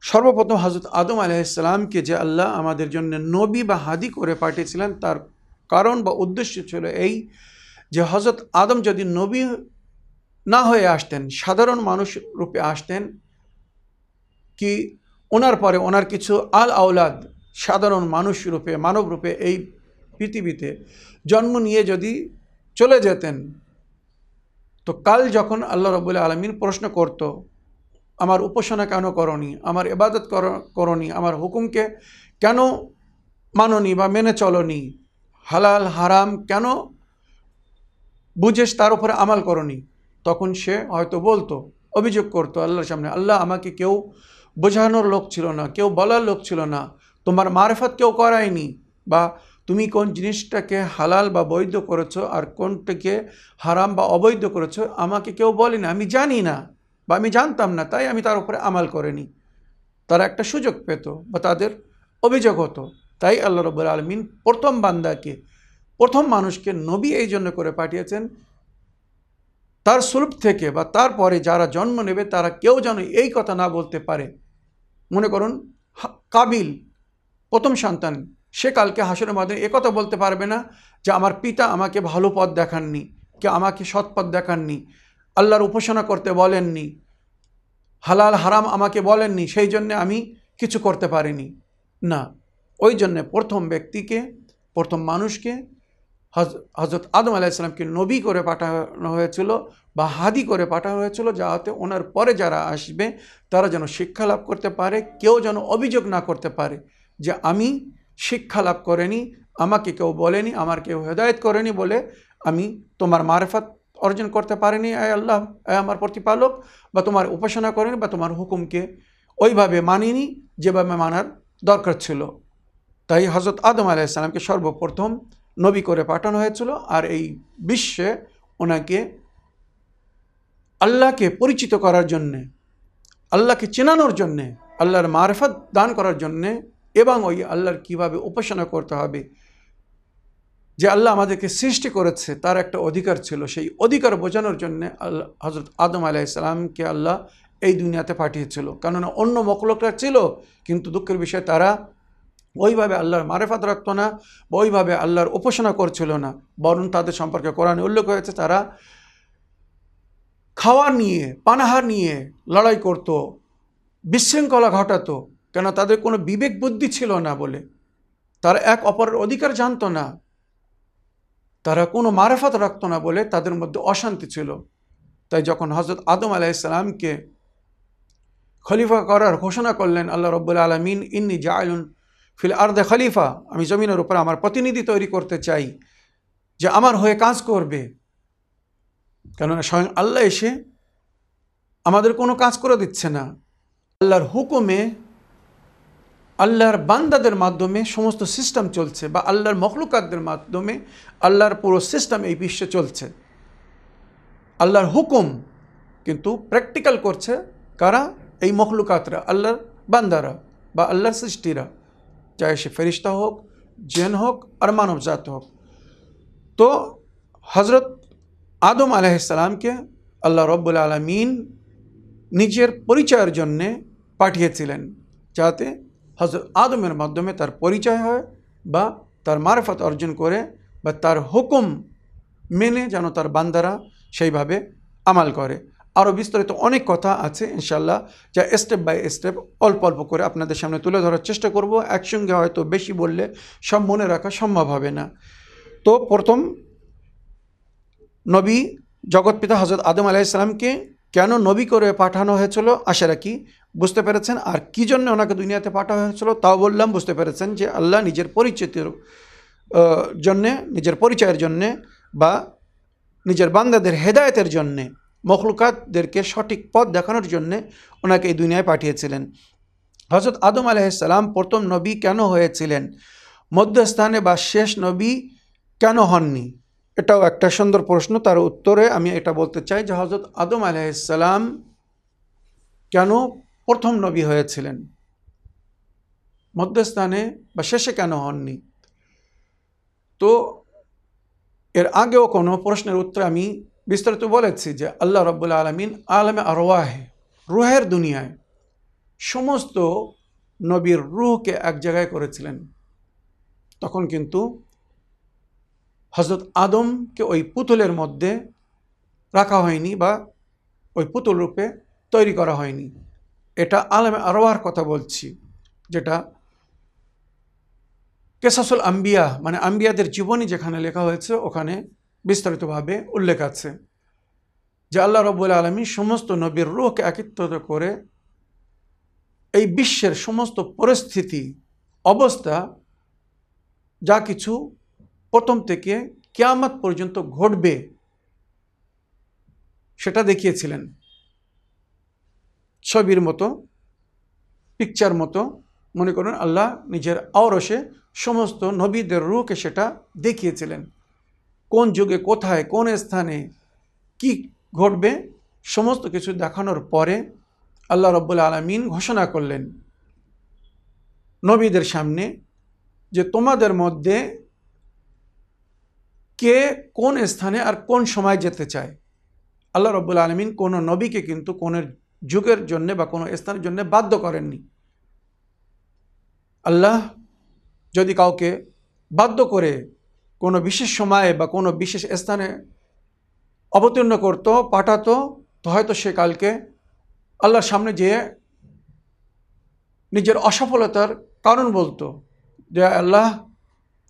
সর্বপ্রথম হজরত আদম আলাইসাল্লামকে যে আল্লাহ আমাদের জন্য নবী বা হাদি করে পাঠিয়েছিলেন, তার কারণ বা উদ্দেশ্য ছিল এই যে হজরত আদম যদি নবী না হয়ে আসতেন, সাধারণ মানুষ রূপে আসতেন কি ওনার পরে ওনার কিছু আল আওলাদ, সাধারণ মানুষ রূপে, মানব রূপে এই পৃথিবীতে জন্ম নিয়ে যদি চলে যেতেন, তো কাল যখন আল্লাহ রবুল্লা আলমিন প্রশ্ন করত, আমার উপাসনা কেন করনি? আমার এবাদত করনি? আমার হুকুমকে কেন মাননি বা মেনে চলনি? হালাল, হারাম কেন বুঝেস, তার উপরে আমাল করনি? তখন সে হয়তো বলতো, অভিযোগ করতো আল্লাহর সামনে, আল্লাহ, আমাকে কেউ বোঝানোর লোক ছিল না, কেউ বলার লোক ছিল না, তোমার মারফত কেউ করায়নি, বা তুমি কোন জিনিসটাকে হালাল বা বৈধ করেছ আর কোনটাকে হারাম বা অবৈধ করেছ, আমাকে কেউ বলেনি, আমি জানি না, বা আমি জানতাম না, তাই আমি তার উপরে আমাল করিনি। তারা একটা সুযোগ পেত বা তাদের অভিযোগ হতো। তাই আল্লাহ রব্বুল আলমিন প্রথম বান্দাকে, প্রথম মানুষকে নবী এই জন্য করে পাঠিয়েছেন তার সুলভ থেকে বা তারপরে যারা জন্ম নেবে, তারা কেউ যেন এই কথা না বলতে পারে। মনে করুন কাবিল, প্রথম সন্তান, সে কালকে হাসনের মাধ্যমে একথা বলতে পারবে না যে, আমার পিতা আমাকে ভালো পথ দেখাননি, কে আমাকে সৎ পথ দেখাননি, আল্লাহর উপাসনা করতে বলেননি, হালাল হারাম আমাকে বলেননি, সেই জন্যে আমি কিছু করতে পারিনি। না, ওই জন্যে প্রথম ব্যক্তিকে, প্রথম মানুষকে হজরত আদম আলাইসালামকে নবী করে পাঠানো হয়েছিল বা হাদি করে পাঠানো হয়েছিল যাতে ওনার পরে যারা আসবে তারা যেন শিক্ষা লাভ করতে পারে, কেউ যেন অভিযোগ না করতে পারে যে আমি শিক্ষা লাভ করেনি, আমাকে কেউ বলেনি, আমার কেউ হেদায়ত করেনি বলে আমি তোমার মারফত অর্জন করতে পারিনি, আয় আল্লাহ, আয় আমার প্রতিপালক, বা তোমার উপাসনা করেনি, বা তোমার হুকুমকে ওইভাবে মানিনি, যেভাবে মানার দরকার ছিল। তাই হজরত আদম আলাইসালামকে সর্বপ্রথম নবী করে পাঠানো হয়েছিল আর এই বিশ্বে ওনাকে আল্লাহকে পরিচিত করার জন্যে, আল্লাহকে চেনানোর জন্যে, আল্লাহর মারফত দান করার জন্যে এবং ওই আল্লাহর কীভাবে উপাসনা করতে হবে, যে আল্লাহ আমাদেরকে সৃষ্টি করেছে তার একটা অধিকার ছিল, সেই অধিকার বোঝানোর জন্যে আল্লাহ হজরত আদম আলাইসালামকে আল্লাহ এই দুনিয়াতে পাঠিয়েছিল। কেননা অন্য মকলকরা ছিল, কিন্তু দুঃখের বিষয়ে তারা ওইভাবে আল্লাহর মারেফাত রাখতো না, ওইভাবে আল্লাহর উপাসনা করছিল না। বরং তাদের সম্পর্কে কোরআনে উল্লেখ হয়েছে, তারা খাওয়া নিয়ে, পানাহার নিয়ে লড়াই করত, বিশৃঙ্খলা ঘটাতো কেন তাদের কোনো বিবেক বুদ্ধি ছিল না বলে। তারা এক অপরের অধিকার জানতো না। তারা কোনো মারেফাত রাখতো না বলে তাদের মধ্যে অশান্তি ছিল। তাই যখন হজরত আদম আলাইসালামকে খলিফা করার ঘোষণা করলেন, আল্লাহ রব্বুল আলমিন, ইন্নি জায়লুন ফিল আর্দে খলিফা, আমি জমিনের উপরে আমার প্রতিনিধি তৈরি করতে চাই যে আমার হয়ে কাজ করবে। কেননা স্বয়ং আল্লাহ এসে আমাদের কোনো কাজ করে দিচ্ছে না। আল্লাহর হুকুমে, আল্লাহর বান্দাদের মাধ্যমে সমস্ত সিস্টেম চলছে বা আল্লাহর মখলুকাতদের মাধ্যমে আল্লাহর পুরো সিস্টেম এই বিশ্বে চলছে। আল্লাহর হুকুম কিন্তু প্র্যাকটিক্যাল করছে কারা? এই মখলুকাতরা, আল্লাহর বান্দারা বা আল্লাহর সৃষ্টিরা। চাহে সে ফেরিস্তা হোক জেন হোক আর মানবজাত হোক তো হজরত আদম আলাইসালামকে আল্লাহ রব্বুল আলমিন নিজের পরিচয়ের জন্যে পাঠিয়েছিলেন যাতে হজরত আদমের মাধ্যমে তার পরিচয় হয় বা তার মারফত অর্জন করে বা তার হুকুম মেনে যেন তার বান্দারা সেইভাবে আমাল করে আরও বিস্তারিত অনেক কথা আছে ইনশাল্লাহ যা স্টেপ বাই স্টেপ অল্প অল্প করে আপনাদের সামনে তুলে ধরার চেষ্টা করব। একসঙ্গে হয়তো বেশি বললে সব মনে রাখা সম্ভব হবে না। তো প্রথম, নবী, জগৎপিতা হজরত আদম আলাইসালামকে কেন নবী করে পাঠানো হয়েছিল, আশা রাখি বুঝতে পেরেছেন। আর কী জন্য ওনাকে দুনিয়াতে পাঠানো হয়েছিল, তাও বললাম, বুঝতে পেরেছেন যে আল্লাহ নিজের পরিচিতির জন্যে, নিজের পরিচয়ের জন্যে বা নিজের বান্দাদের হেদায়তের জন্যে মখলুকাতদেরকে সঠিক পথ দেখানোর জন্যে ওনাকে এই দুনিয়ায় পাঠিয়েছিলেন। হজরত আদম আলাইসাল্লাম প্রথম নবী কেন হয়েছিলেন? মধ্যস্থানে বা শেষ নবী কেন হননি? এটাও একটা সুন্দর প্রশ্ন, তার উত্তরে আমি এটা বলতে চাই যে হজরত আদম আলাইসালাম কেন প্রথম নবী হয়েছিলেন? মধ্যস্থানে বা শেষে কেন হননি? তো এর আগেও কোনো প্রশ্নের উত্তরে আমি বিস্তারিত বলেছি যে আল্লাহ রব্বুল আলমিন আলমে আরওয়াহে, রুহের দুনিয়ায় সমস্ত নবীর রুহকে এক জায়গায় করেছিলেন। তখন কিন্তু হজরত আদমকে ওই পুতুলের মধ্যে রাখা হয়নি বা ওই পুতুল রূপে তৈরি করা হয়নি। এটা আলমে আরওয়ার কথা বলছি, যেটা কেসাসুল আম্বিয়া মানে আম্বিয়াদের জীবনী যেখানে লেখা হয়েছে, ওখানে বিস্তারিতভাবে উল্লেখ আছে যে আল্লাহ রব্বুল আলমী সমস্ত নবীর রুহকে একত্রিত করে এই বিশ্বের সমস্ত পরিস্থিতি, অবস্থা, যা কিছু প্রথম থেকে কেয়ামত পর্যন্ত ঘটবে, সেটা দেখিয়েছিলেন। ছবির মতো পিকচার মতো, মনে করুন আল্লাহ নিজের আওরসে সমস্ত নবীদের রুহকে সেটা দেখিয়েছিলেন। কোন যুগে কোথায়, কোন স্থানে কি ঘটবে, সমস্ত কিছু দেখানোর পরে আল্লাহ রব্বুল আলমিন ঘোষণা করলেন নবীদের সামনে যে তোমাদের মধ্যে কে কোন স্থানে আর কোন সময় যেতে চায়। আল্লাহ রব্বুল আলমিন কোনো নবীকে কিন্তু কোনো যুগের জন্যে বা কোনো স্থানের জন্য বাধ্য করেননি। আল্লাহ যদি কাউকে বাধ্য করে কোনো বিশেষ সময়ে বা কোনো বিশেষ স্থানে অবতীর্ণ করতো, পাঠাতো, তো হয়তো সে কালকে আল্লাহর সামনে যেয়ে নিজের অসফলতার কারণ বলতো যে, আল্লাহ,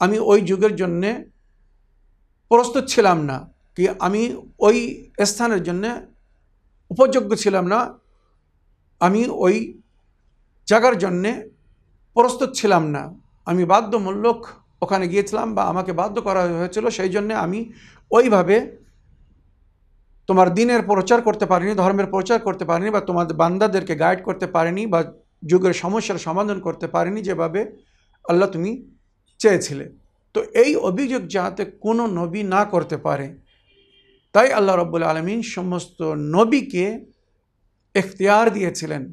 আমি ওই যুগের জন্যে প্রস্তুত ছিলাম না, কি আমি ওই স্থানের জন্যে উপযোগ্য ছিলাম না, আমি ওই জায়গার জন্যে প্রস্তুত ছিলাম না, আমি বাধ্যমূলক ওখানে গিয়েছিলাম বা আমাকে বাধ্য করা হয়েছিল, সেই জন্যে আমি ওইভাবে তোমার দিনের প্রচার করতে পারিনি, ধর্মের প্রচার করতে পারিনি বা তোমাদের বান্দাদেরকে গাইড করতে পারিনি বা যুগের সমস্যার সমাধান করতে পারিনি যেভাবে আল্লাহ তুমি চেয়েছিলে। তো এই অভিযোগ যাতে কোনো নবী না করতে পারে, তাই আল্লাহ রব্বুল আলমিন সমস্ত নবীকে এখতিয়ার দিয়েছিলেন।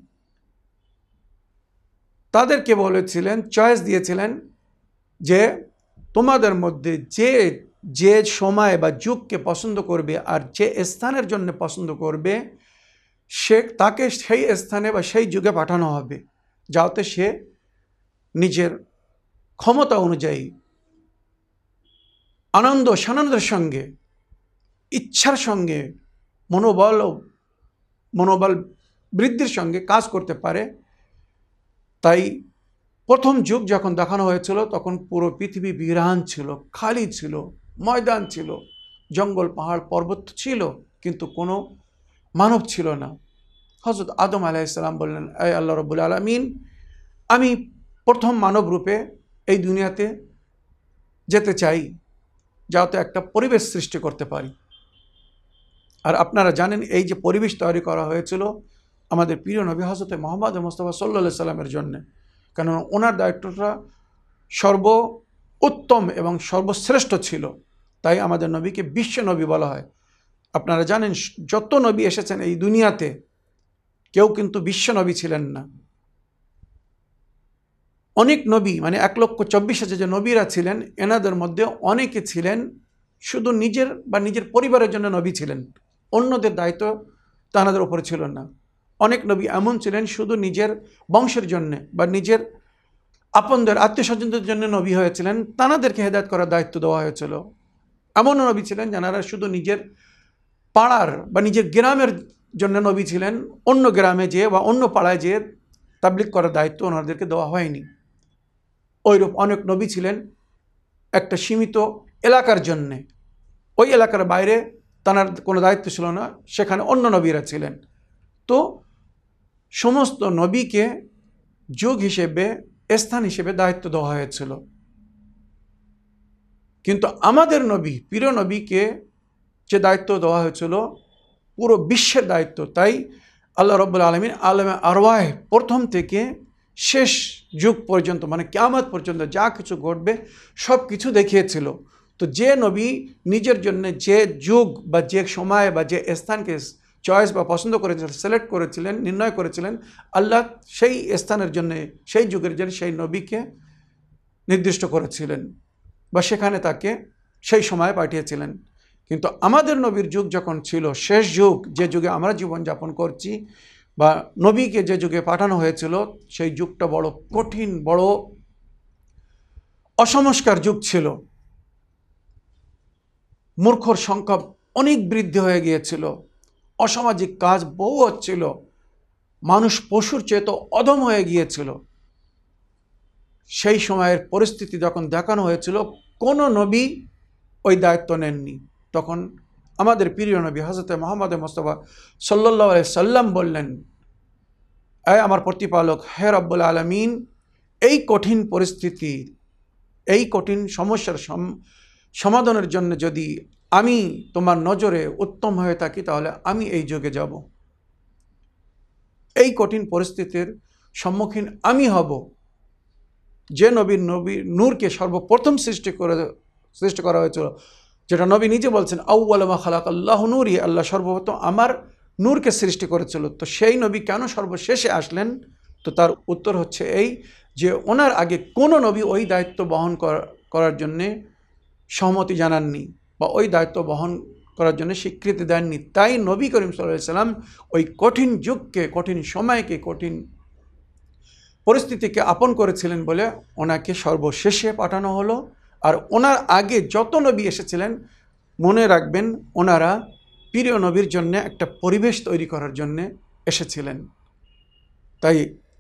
তাদেরকে বলেছিলেন চয়েস দিয়েছিলেন যে তোমাদের মধ্যে যে যে সময় বা যুগকে পছন্দ করবে আর যে স্থানের জন্য পছন্দ করবে, সে, তাকে সেই স্থানে বা সেই যুগে পাঠানো হবে। যাতে সে নিজের ক্ষমতা অনুযায়ী আনন্দ, সানন্দের সঙ্গে, ইচ্ছার সঙ্গে, মনোবল মনোবল বৃদ্ধির সঙ্গে কাজ করতে পারে। তাই প্রথম যুগ যখন দেখানো হয়েছিল, তখন পুরো পৃথিবী বিরান ছিল, খালি ছিল, ময়দান ছিল, জঙ্গল, পাহাড়, পর্বত ছিল, কিন্তু কোনো মানব ছিল না। হজরত আদম আলাইসাল্লাম বললেন এই আল্লাহ রবুল আলমিন, আমি প্রথম মানব রূপে এই দুনিয়াতে যেতে চাই, যাতে একটা পরিবেশ সৃষ্টি করতে পারি। আর আপনারা জানেন, এই যে পরিবেশ তৈরি করা হয়েছিল আমাদের প্রিয় নবী হজরতে মোহাম্মদ মোস্তফা সাল্লা সাল্লামের জন্যে। কেননা ওনার দায়িত্বটা সর্ব উত্তম এবং সর্বশ্রেষ্ঠ ছিল। তাই আমাদের নবীকে বিশ্ব নবী বলা হয়। আপনারা জানেন, যত নবী এসেছেন এই দুনিয়াতে, কেউ কিন্তু বিশ্ব নবী ছিলেন না। অনেক নবী মানে এক লক্ষ চব্বিশ হাজার যে নবীরা ছিলেন, এনাদের মধ্যে অনেকে ছিলেন শুধু নিজের বা নিজের পরিবারের জন্য নবী ছিলেন। অন্যদের দায়িত্ব তানাদের ওপরে ছিল না। অনেক নবী এমন ছিলেন শুধু নিজের বংশের জন্যে বা নিজের আপনদের আত্মীয় স্বজনদের জন্য নবী হয়েছিলেন, তানাদেরকে হেদায়ত করার দায়িত্ব দেওয়া হয়েছিল। এমন নবী ছিলেন যারা শুধু নিজের পাড়ার বা নিজের গ্রামের জন্য নবী ছিলেন, অন্য গ্রামে যেয়ে বা অন্য পাড়ায় যেয়ে তাবলিক করার দায়িত্ব ওনাদেরকে দেওয়া হয়নি। ওইরূপ অনেক নবী ছিলেন একটা সীমিত এলাকার জন্যে। ওই এলাকার বাইরে তার কোনো দায়িত্ব ছিল না, সেখানে অন্য নবীরা ছিলেন। তো সমস্ত নবীকে যুগ হিসেবে, স্থান হিসেবে দায়িত্ব দেওয়া হয়েছিল। কিন্তু আমাদের নবী প্রিয় নবীকে যে দায়িত্ব দেওয়া হয়েছিল, পুরো বিশ্বের দায়িত্ব। তাই আল্লাহ রব্বুল আলমিন আলমে আরওয়াহ প্রথম থেকে শেষ যুগ পর্যন্ত মানে কেয়ামত পর্যন্ত যা কিছু ঘটবে সব কিছু দেখিয়েছিল। তো যে নবী নিজের জন্য যে যুগ বা যে সময় বা যে স্থানকে চয়েস বা পছন্দ করেছিলেন সিলেক্ট করেছিলেন, নির্ণয় করেছিলেন, আল্লাহ সেই স্থানের জন্য, সেই যুগের জন্য, সেই নবীকে নির্দিষ্ট করেছিলেন বা সেখানে তাকে সেই সময়ে পাঠিয়েছিলেন। কিন্তু আমাদের নবীর যুগ যখন ছিল, শেষ যুগ, যে যুগে আমরা জীবনযাপন করছি বা নবীকে যে যুগে পাঠানো হয়েছিল, সেই যুগটা বড় কঠিন, বড় অসংস্কার যুগ ছিল। মূর্খর সংখ্যা অনেক বৃদ্ধি হয়ে গিয়েছিল। অসামাজিক কাজ বহু হচ্ছিল। মানুষ পশুর চেয়ে তো অদম হয়ে গিয়েছিল। সেই সময়ের পরিস্থিতি যখন দেখানো হয়েছিল, কোনো নবী ওই দায়িত্ব নেননি। তখন আমাদের প্রিয় নবী হজরত মোহাম্মদ মোস্তফা সাল্লাহ সাল্লাম বললেন এ আমার প্রতিপালক, হে রব্বুল আলমিন, এই কঠিন পরিস্থিতি, এই কঠিন সমস্যার সমাধানের জন্য যদি আমি তোমার নজরে উত্তম হয়ে থাকি, তাহলে আমি এই যুগে যাব। এই কঠিন পরিস্থিতির সম্মুখীন আমি হব। যে নবীর নবী নূরকে সর্বপ্রথম সৃষ্টি করে, সৃষ্টি করা হয়েছিল, যেটা নবী নিজে বলছেন আউ্লামা খালাক আল্লাহ নূরই আল্লাহ সর্বপ্রথম আমার নূরকে সৃষ্টি করেছিল। তো সেই নবী কেন সর্বশেষে আসলেন? তো তার উত্তর হচ্ছে এই যে ওনার আগে কোনো নবী ওই দায়িত্ব বহন করার জন্যে সহমতি জানাননি। বা ওই দায়িত্ব বহন করার জন্য স্বীকৃতি দেননি। তাই নবী করিম সাল্লাম ওই কঠিন যুগকে, কঠিন সময়কে, কঠিন পরিস্থিতিকে আপন করেছিলেন বলে ওনাকে সর্বশেষে পাঠানো হলো। আর ওনার আগে যত নবী এসেছিলেন, মনে রাখবেন ওনারা প্রিয় নবীর জন্য একটা পরিবেশ তৈরি করার জন্য এসেছিলেন। তাই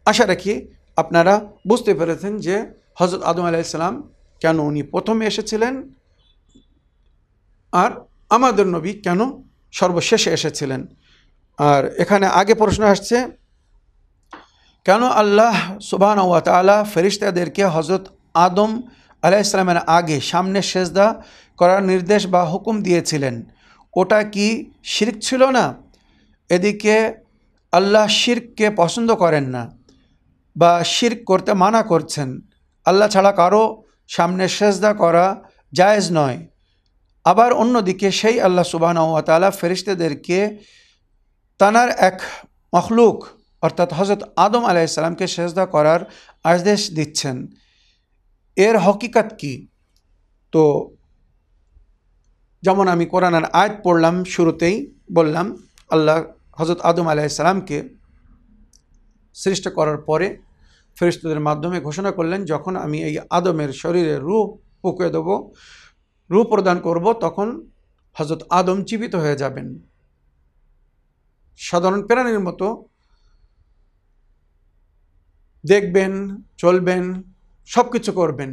আশা রাখি আপনারা বুঝতে পেরেছেন যে হজরত আদম আলাইসালাম কেন উনি প্রথমে এসেছিলেন আর আমাদের নবী কেন সর্বশেষে এসেছিলেন? আর এখানে আগে প্রশ্ন আসছে, কেন আল্লাহ সুবাহ তালা ফেরিস্তাদেরকে হজরত আদম আলাইসালামের আগে সামনে সেজদা করার নির্দেশ বা হুকুম দিয়েছিলেন? ওটা কি শির্ক ছিল না? এদিকে আল্লাহ শিরককে পছন্দ করেন না বা শির্ক করতে মানা করছেন। আল্লাহ ছাড়া কারও সামনে সেজদা করা জায়েজ নয়। আবার অন্যদিকে সেই আল্লাহ সুবাহ তালা ফেরিস্তাদেরকে তানার এক মখলুক, অর্থাৎ হজরত আদম আলাইসাল্লামকে সেজদা করার আদেশ দিচ্ছেন। এর হকিকত কি? তো যেমন আমি কোরআনার আয়াত পড়লাম, শুরুতেই বললাম, আল্লাহ হজরত আদম আলাইসালামকে সৃষ্ট করার পরে ফেরিস্তদের মাধ্যমে ঘোষণা করলেন, যখন আমি এই আদমের শরীরে রূপ পুকে দেব রূপ প্রদান করব, তখন হজরত আদম জীবিত হয়ে যাবেন। সাধারণ প্রাণীর মতো দেখবেন, চলবেন সব কিছু করবেন।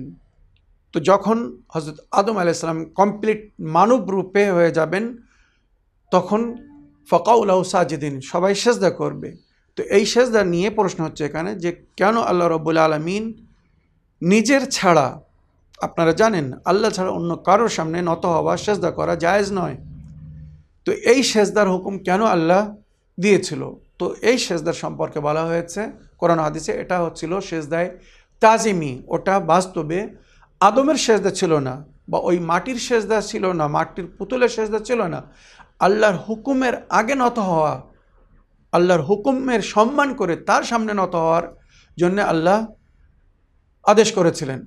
তো যখন হজরত আদম আলাইসালাম কমপ্লিট মানব রূপে হয়ে যাবেন, তখন ফকাউলাহ সাজিদিন, সবাই সেজদা করবে। তো এই সেজদা নিয়ে প্রশ্ন হচ্ছে এখানে যে কেন আল্লাহ রব্বুল আলমিন নিজের ছাড়া আপনারা জানেন, আল্লাহ ছাড়া অন্য কারোর সামনে নত হওয়া, সেজদা করা জায়েজ নয়। তো এই সেজদার হুকুম কেন আল্লাহ দিয়েছিল? তো এই সেজদার সম্পর্কে বলা হয়েছে, কোরআন হাদিসে এটা হচ্ছিল সেজদায় তাজিমি। ওটা বাস্তবে আদমের সেজদা ছিল না, বা ওই মাটির সেজদা ছিল না, মাটির পুতুলের সেজদা ছিল না। আল্লাহর হুকুমের আগে নত হওয়া, আল্লাহর হুকুমের সম্মান করে তার সামনে নত হওয়ার জন্য আল্লাহ আদেশ করেছিলেন।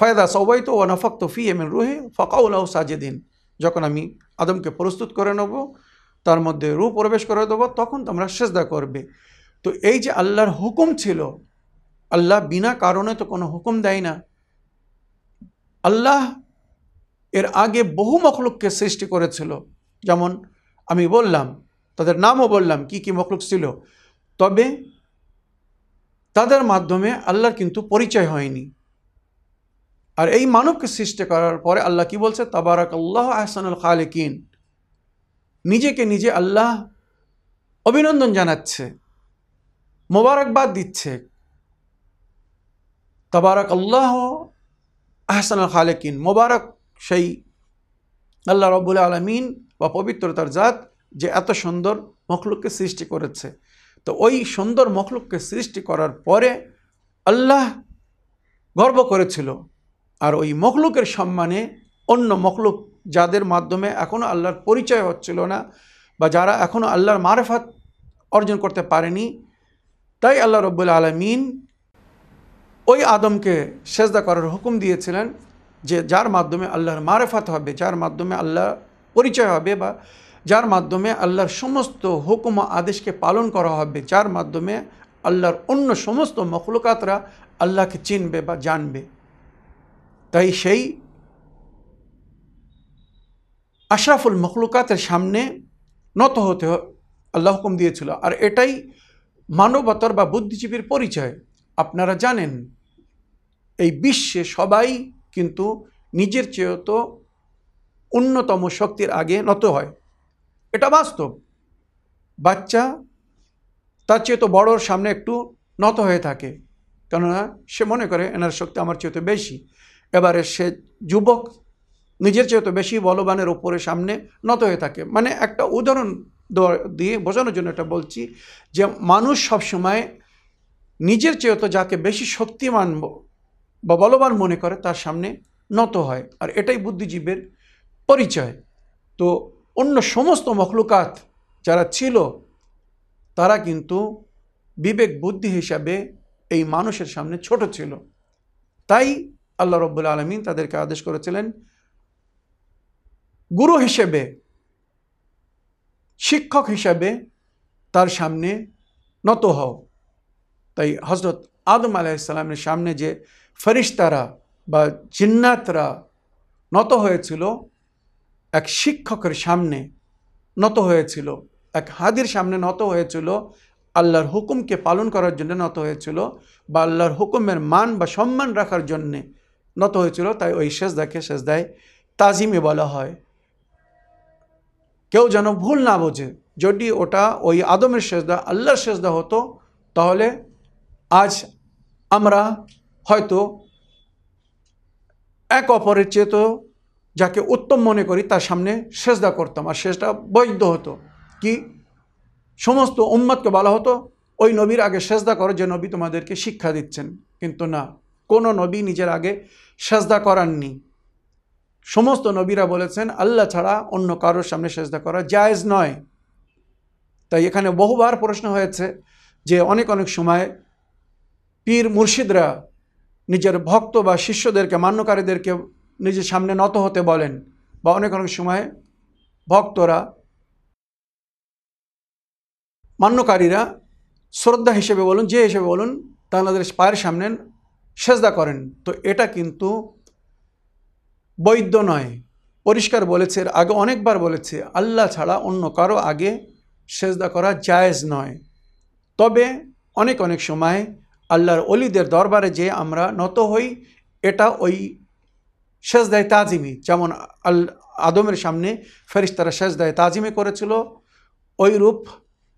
ফায়দা সবাই তো ওয়ানফক তো ফি এমেন রুহে ফকাউলাহ সাজেদিন। যখন আমি আদমকে প্রস্তুত করে নেব, তার মধ্যে রু প্রবেশ করে দেবো, তখন তোমরা সেজদা করবে। তো এই যে আল্লাহর হুকুম ছিল, আল্লাহ বিনা কারণে তো কোনো হুকুম দেয় না। আল্লাহ এর আগে বহু মখলুককে সৃষ্টি করেছিল। যেমন আমি বললাম, তাদের নামও বললাম, কি কি মখলুক ছিল। তবে তাদের মাধ্যমে আল্লাহর কিন্তু পরিচয় হয়নি। আর এই মানবকে সৃষ্টি করার পরে আল্লাহ কি বলছে? তাবারাক আল্লাহ আহসানুল খালেকিন। নিজেকে নিজে আল্লাহ অভিনন্দন জানাচ্ছে, মোবারকবাদ দিচ্ছে। তবারক আল্লাহ আহসান খালেকিন। মোবারক সেই আল্লাহ রবুল আলমিন বা পবিত্রতার জাত যে এত সুন্দর মখলুককে সৃষ্টি করেছে। তো ওই সুন্দর মখলুককে সৃষ্টি করার পরে আল্লাহ গর্ব করেছিল। আর ওই মখলুকের সম্মানে অন্য মখলুক যাদের মাধ্যমে এখনও আল্লাহর পরিচয় হচ্ছিল না বা যারা এখনও আল্লাহর মারেফাত অর্জন করতে পারেনি, তাই আল্লাহ রব্বুল আলমিন ওই আদমকে সেজদা করার হুকুম দিয়েছিলেন যে যার মাধ্যমে আল্লাহর মারেফাত হবে, যার মাধ্যমে আল্লাহ পরিচয় হবে বা যার মাধ্যমে আল্লাহর সমস্ত হুকুম আদেশকে পালন করা হবে, যার মাধ্যমে আল্লাহর অন্য সমস্ত মখলুকাতরা আল্লাহকে চিনবে বা জানবে। তাই সেই আশরাফুল মখলুকাতের সামনে নত হতে আল্লাহ হুকুম দিয়েছিল। আর এটাই মানবতার বা বুদ্ধিজীবীর পরিচয়। আপনারা জানেন, এই বিশ্বে সবাই কিন্তু নিজের চেয়েও তো অন্যতম শক্তির আগে নত হয়। এটা বাস্তব। বাচ্চা তার চেয়ে তো বড়োর সামনে একটু নত হয়ে থাকে। কেননা সে মনে করে, এনার শক্তি আমার চেয়ে তো বেশি। এবারে সে যুবক নিজের চেয়ে তো বেশি বলবানের ওপরে সামনে নত হয়ে থাকে। মানে একটা উদাহরণ দিয়ে বোঝানোর জন্য এটা বলছি যে মানুষ সবসময় নিজের চেয়ে তো যাকে বেশি শক্তিমান বা বলবান মনে করে তার সামনে নত হয়। আর এটাই বুদ্ধিজীবের পরিচয়। তো অন্য সমস্ত মখলুকাত যারা ছিল, তারা কিন্তু বিবেক বুদ্ধি হিসাবে এই মানুষের সামনে ছোট ছিল। তাই আল্লাহ রব্বুল আলমিন তাদেরকে আদেশ করেছিলেন, গুরু হিসেবে, শিক্ষক হিসাবে তার সামনে নত হও। তাই হজরত আদম আলাইসাল্লামের সামনে যে ফরিস্তারা বা জিন্নাতরা নত হয়েছিল, এক শিক্ষকের সামনে নত হয়েছিল, এক হাদির সামনে নত হয়েছিল, আল্লাহর হুকুমকে পালন করার জন্য নত হয়েছিল বা আল্লাহর হুকুমের মান বা সম্মান রাখার জন্যে নত হয়েছিল, তাই ওই সেজদাকে সেজদায় তাজিমে বলা হয়। কেউ যেন ভুল না বোঝে, যদি ওটা ওই আদমের সেজদা, আল্লাহর সেজদা হতো, তাহলে আজ আমরা হয়তো এক অপরের চেয়ে যাকে উত্তম মনে করি, তার সামনে সেজদা করতাম। আর সেজদা বৈধ হতো। কি? সমস্ত উম্মতকে বলা হতো, ওই নবীর আগে সেজদা করো যে নবী তোমাদেরকে শিক্ষা দিচ্ছেন। কিন্তু না। কোনো নবী নিজের আগে সেজদা করাননি। সমস্ত নবীরা বলেছেন, আল্লাহ ছাড়া অন্য কারোর সামনে সেজদা করা জায়েজ নয়। তাই এখানে বহুবার প্রশ্ন হয়েছে যে অনেক অনেক সময় পীর মুর্শিদরা নিজের ভক্ত বা শিষ্যদেরকে, মান্যকারীদেরকে নিজের সামনে নত হতে বলেন বা অনেক অনেক সময় ভক্তরা, মান্যকারীরা শ্রদ্ধা হিসেবে বলুন, যে হিসেবে বলুন, তাদের পায়ের সামনে সেজদা করেন। তো এটা কিন্তু বৈধ নয়। পরিষ্কার বলেছে, এর আগে অনেকবার বলেছে, আল্লাহ ছাড়া অন্য কারও আগে সেজদা করা জায়েজ নয়। তবে অনেক অনেক সময় আল্লাহর অলিদের দরবারে যে আমরা নত হই, এটা ওই সেজদায় তাজিমি। যেমন আল, আদমের সামনে ফেরিস্তারা সেজদায় তাজিমি করেছিল ওই রূপ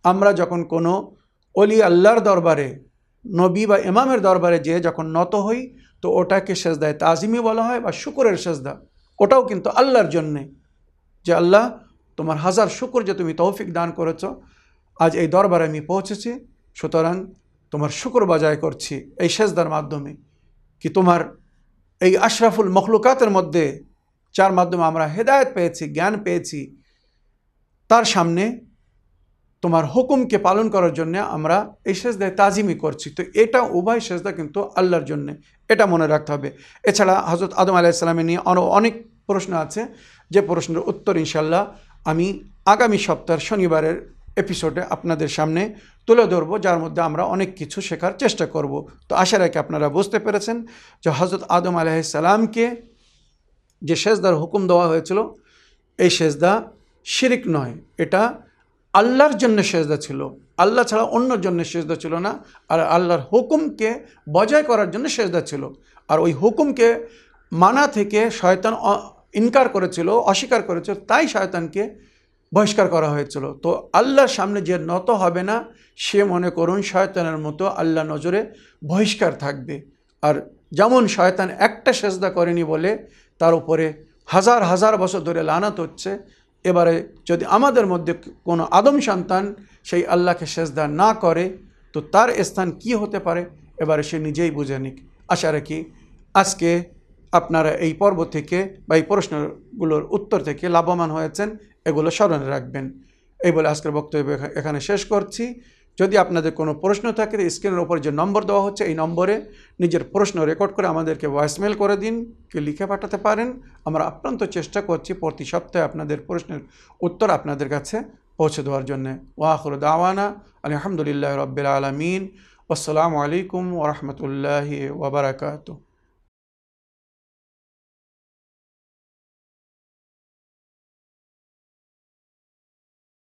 আমরা যখন কোনো অলি আল্লাহর দরবারে নবী বা ইমামের দরবারে যেয়ে যখন নত হই, তো ওটাকে সেজদায় তাজিমি বলা হয় বা শুকুরের সেজদা। ওটাও কিন্তু আল্লাহর জন্যে। যে আল্লাহ, তোমার হাজার শুকুর যে তুমি তৌফিক দান করেছ, আজ এই দরবারে আমি পৌঁছেছি, সুতরাং তোমার শুকুর বাজায় করছি এই সেজদার মাধ্যমে। কি তোমার এই আশরাফুল মখলুকাতের মধ্যে, যার মাধ্যমে আমরা হেদায়ত পেয়েছি, জ্ঞান পেয়েছি, তার সামনে তোমার হুকুমকে পালন করার জন্য আমরা এই সেজদায় তাজিমি করছি। তো এটা উভয় সেজদা কিন্তু আল্লাহর জন্যে। এটা মনে রাখতে হবে। এছাড়া হজরত আদম আলাইসালামে নিয়ে আরও অনেক প্রশ্ন আছে। যে প্রশ্নের উত্তর ইনশাল্লাহ আমি আগামী সপ্তাহের শনিবারের এপিসোডে আপনাদের সামনে তুলে ধরবো, যার মধ্যে আমরা অনেক কিছু শেখার চেষ্টা করব। তো আশা রাখি আপনারা বুঝতে পেরেছেন যে হজরত আদম আলাইসালামকে যে সেজদার হুকুম দেওয়া হয়েছিল, এই সেজদা শিরিক নয়, এটা আল্লাহর জন্য সেজদা ছিল। আল্লাহ ছাড়া অন্যর জন্য সেজদা ছিল না। আর আল্লাহর হুকুমকে বজায় করার জন্য সেজদা ছিল। আর ওই হুকুমকে মানা থেকে শয়তান ইনকার করেছিল, অস্বীকার করেছিল, তাই শয়তানকে বহিষ্কার করা হয়েছিল। তো আল্লাহর সামনে যে নত হবে না, সে মনে করুন শয়তানের মতো আল্লাহ নজরে বহিষ্কার থাকবে। আর যেমন শয়তান একটা সেজদা করেনি বলে তার উপরে হাজার হাজার বছর ধরে লানাত হচ্ছে এবারে যদি আমাদের মধ্যে কোনো আদম সন্তান সেই আল্লাহকে সেজদা না করে, তো তার স্থান কি হতে পারে? এবারে সে নিজেই বুঝে নিক। আশা রাখি আজকে আপনারা এই পর্ব থেকে বা এই প্রশ্নগুলোর উত্তর থেকে লাভবান হয়েছেন। এগুলো স্মরণে রাখবেন। এই বলে আজকের বক্তব্য এখানে শেষ করছি। যদি আপনাদের কোনো প্রশ্ন থাকে স্ক্রিনের ওপর যে নম্বর দেওয়া হচ্ছে, এই নম্বরে নিজের প্রশ্ন রেকর্ড করে আমাদেরকে ভয়েসমেল করে দিন কি লিখে পাঠাতে পারেন। আমরা আপ্রান্ত চেষ্টা করছি প্রতি সপ্তাহে আপনাদের প্রশ্নের উত্তর আপনাদের কাছে পৌঁছে দেওয়ার জন্যে। ওয়াখর দাওয়ানা, আলহামদুলিল্লাহ রবিল আলমিন। আসসালামু আলাইকুম ওরহমতুল্লাহ ওবরাকাতু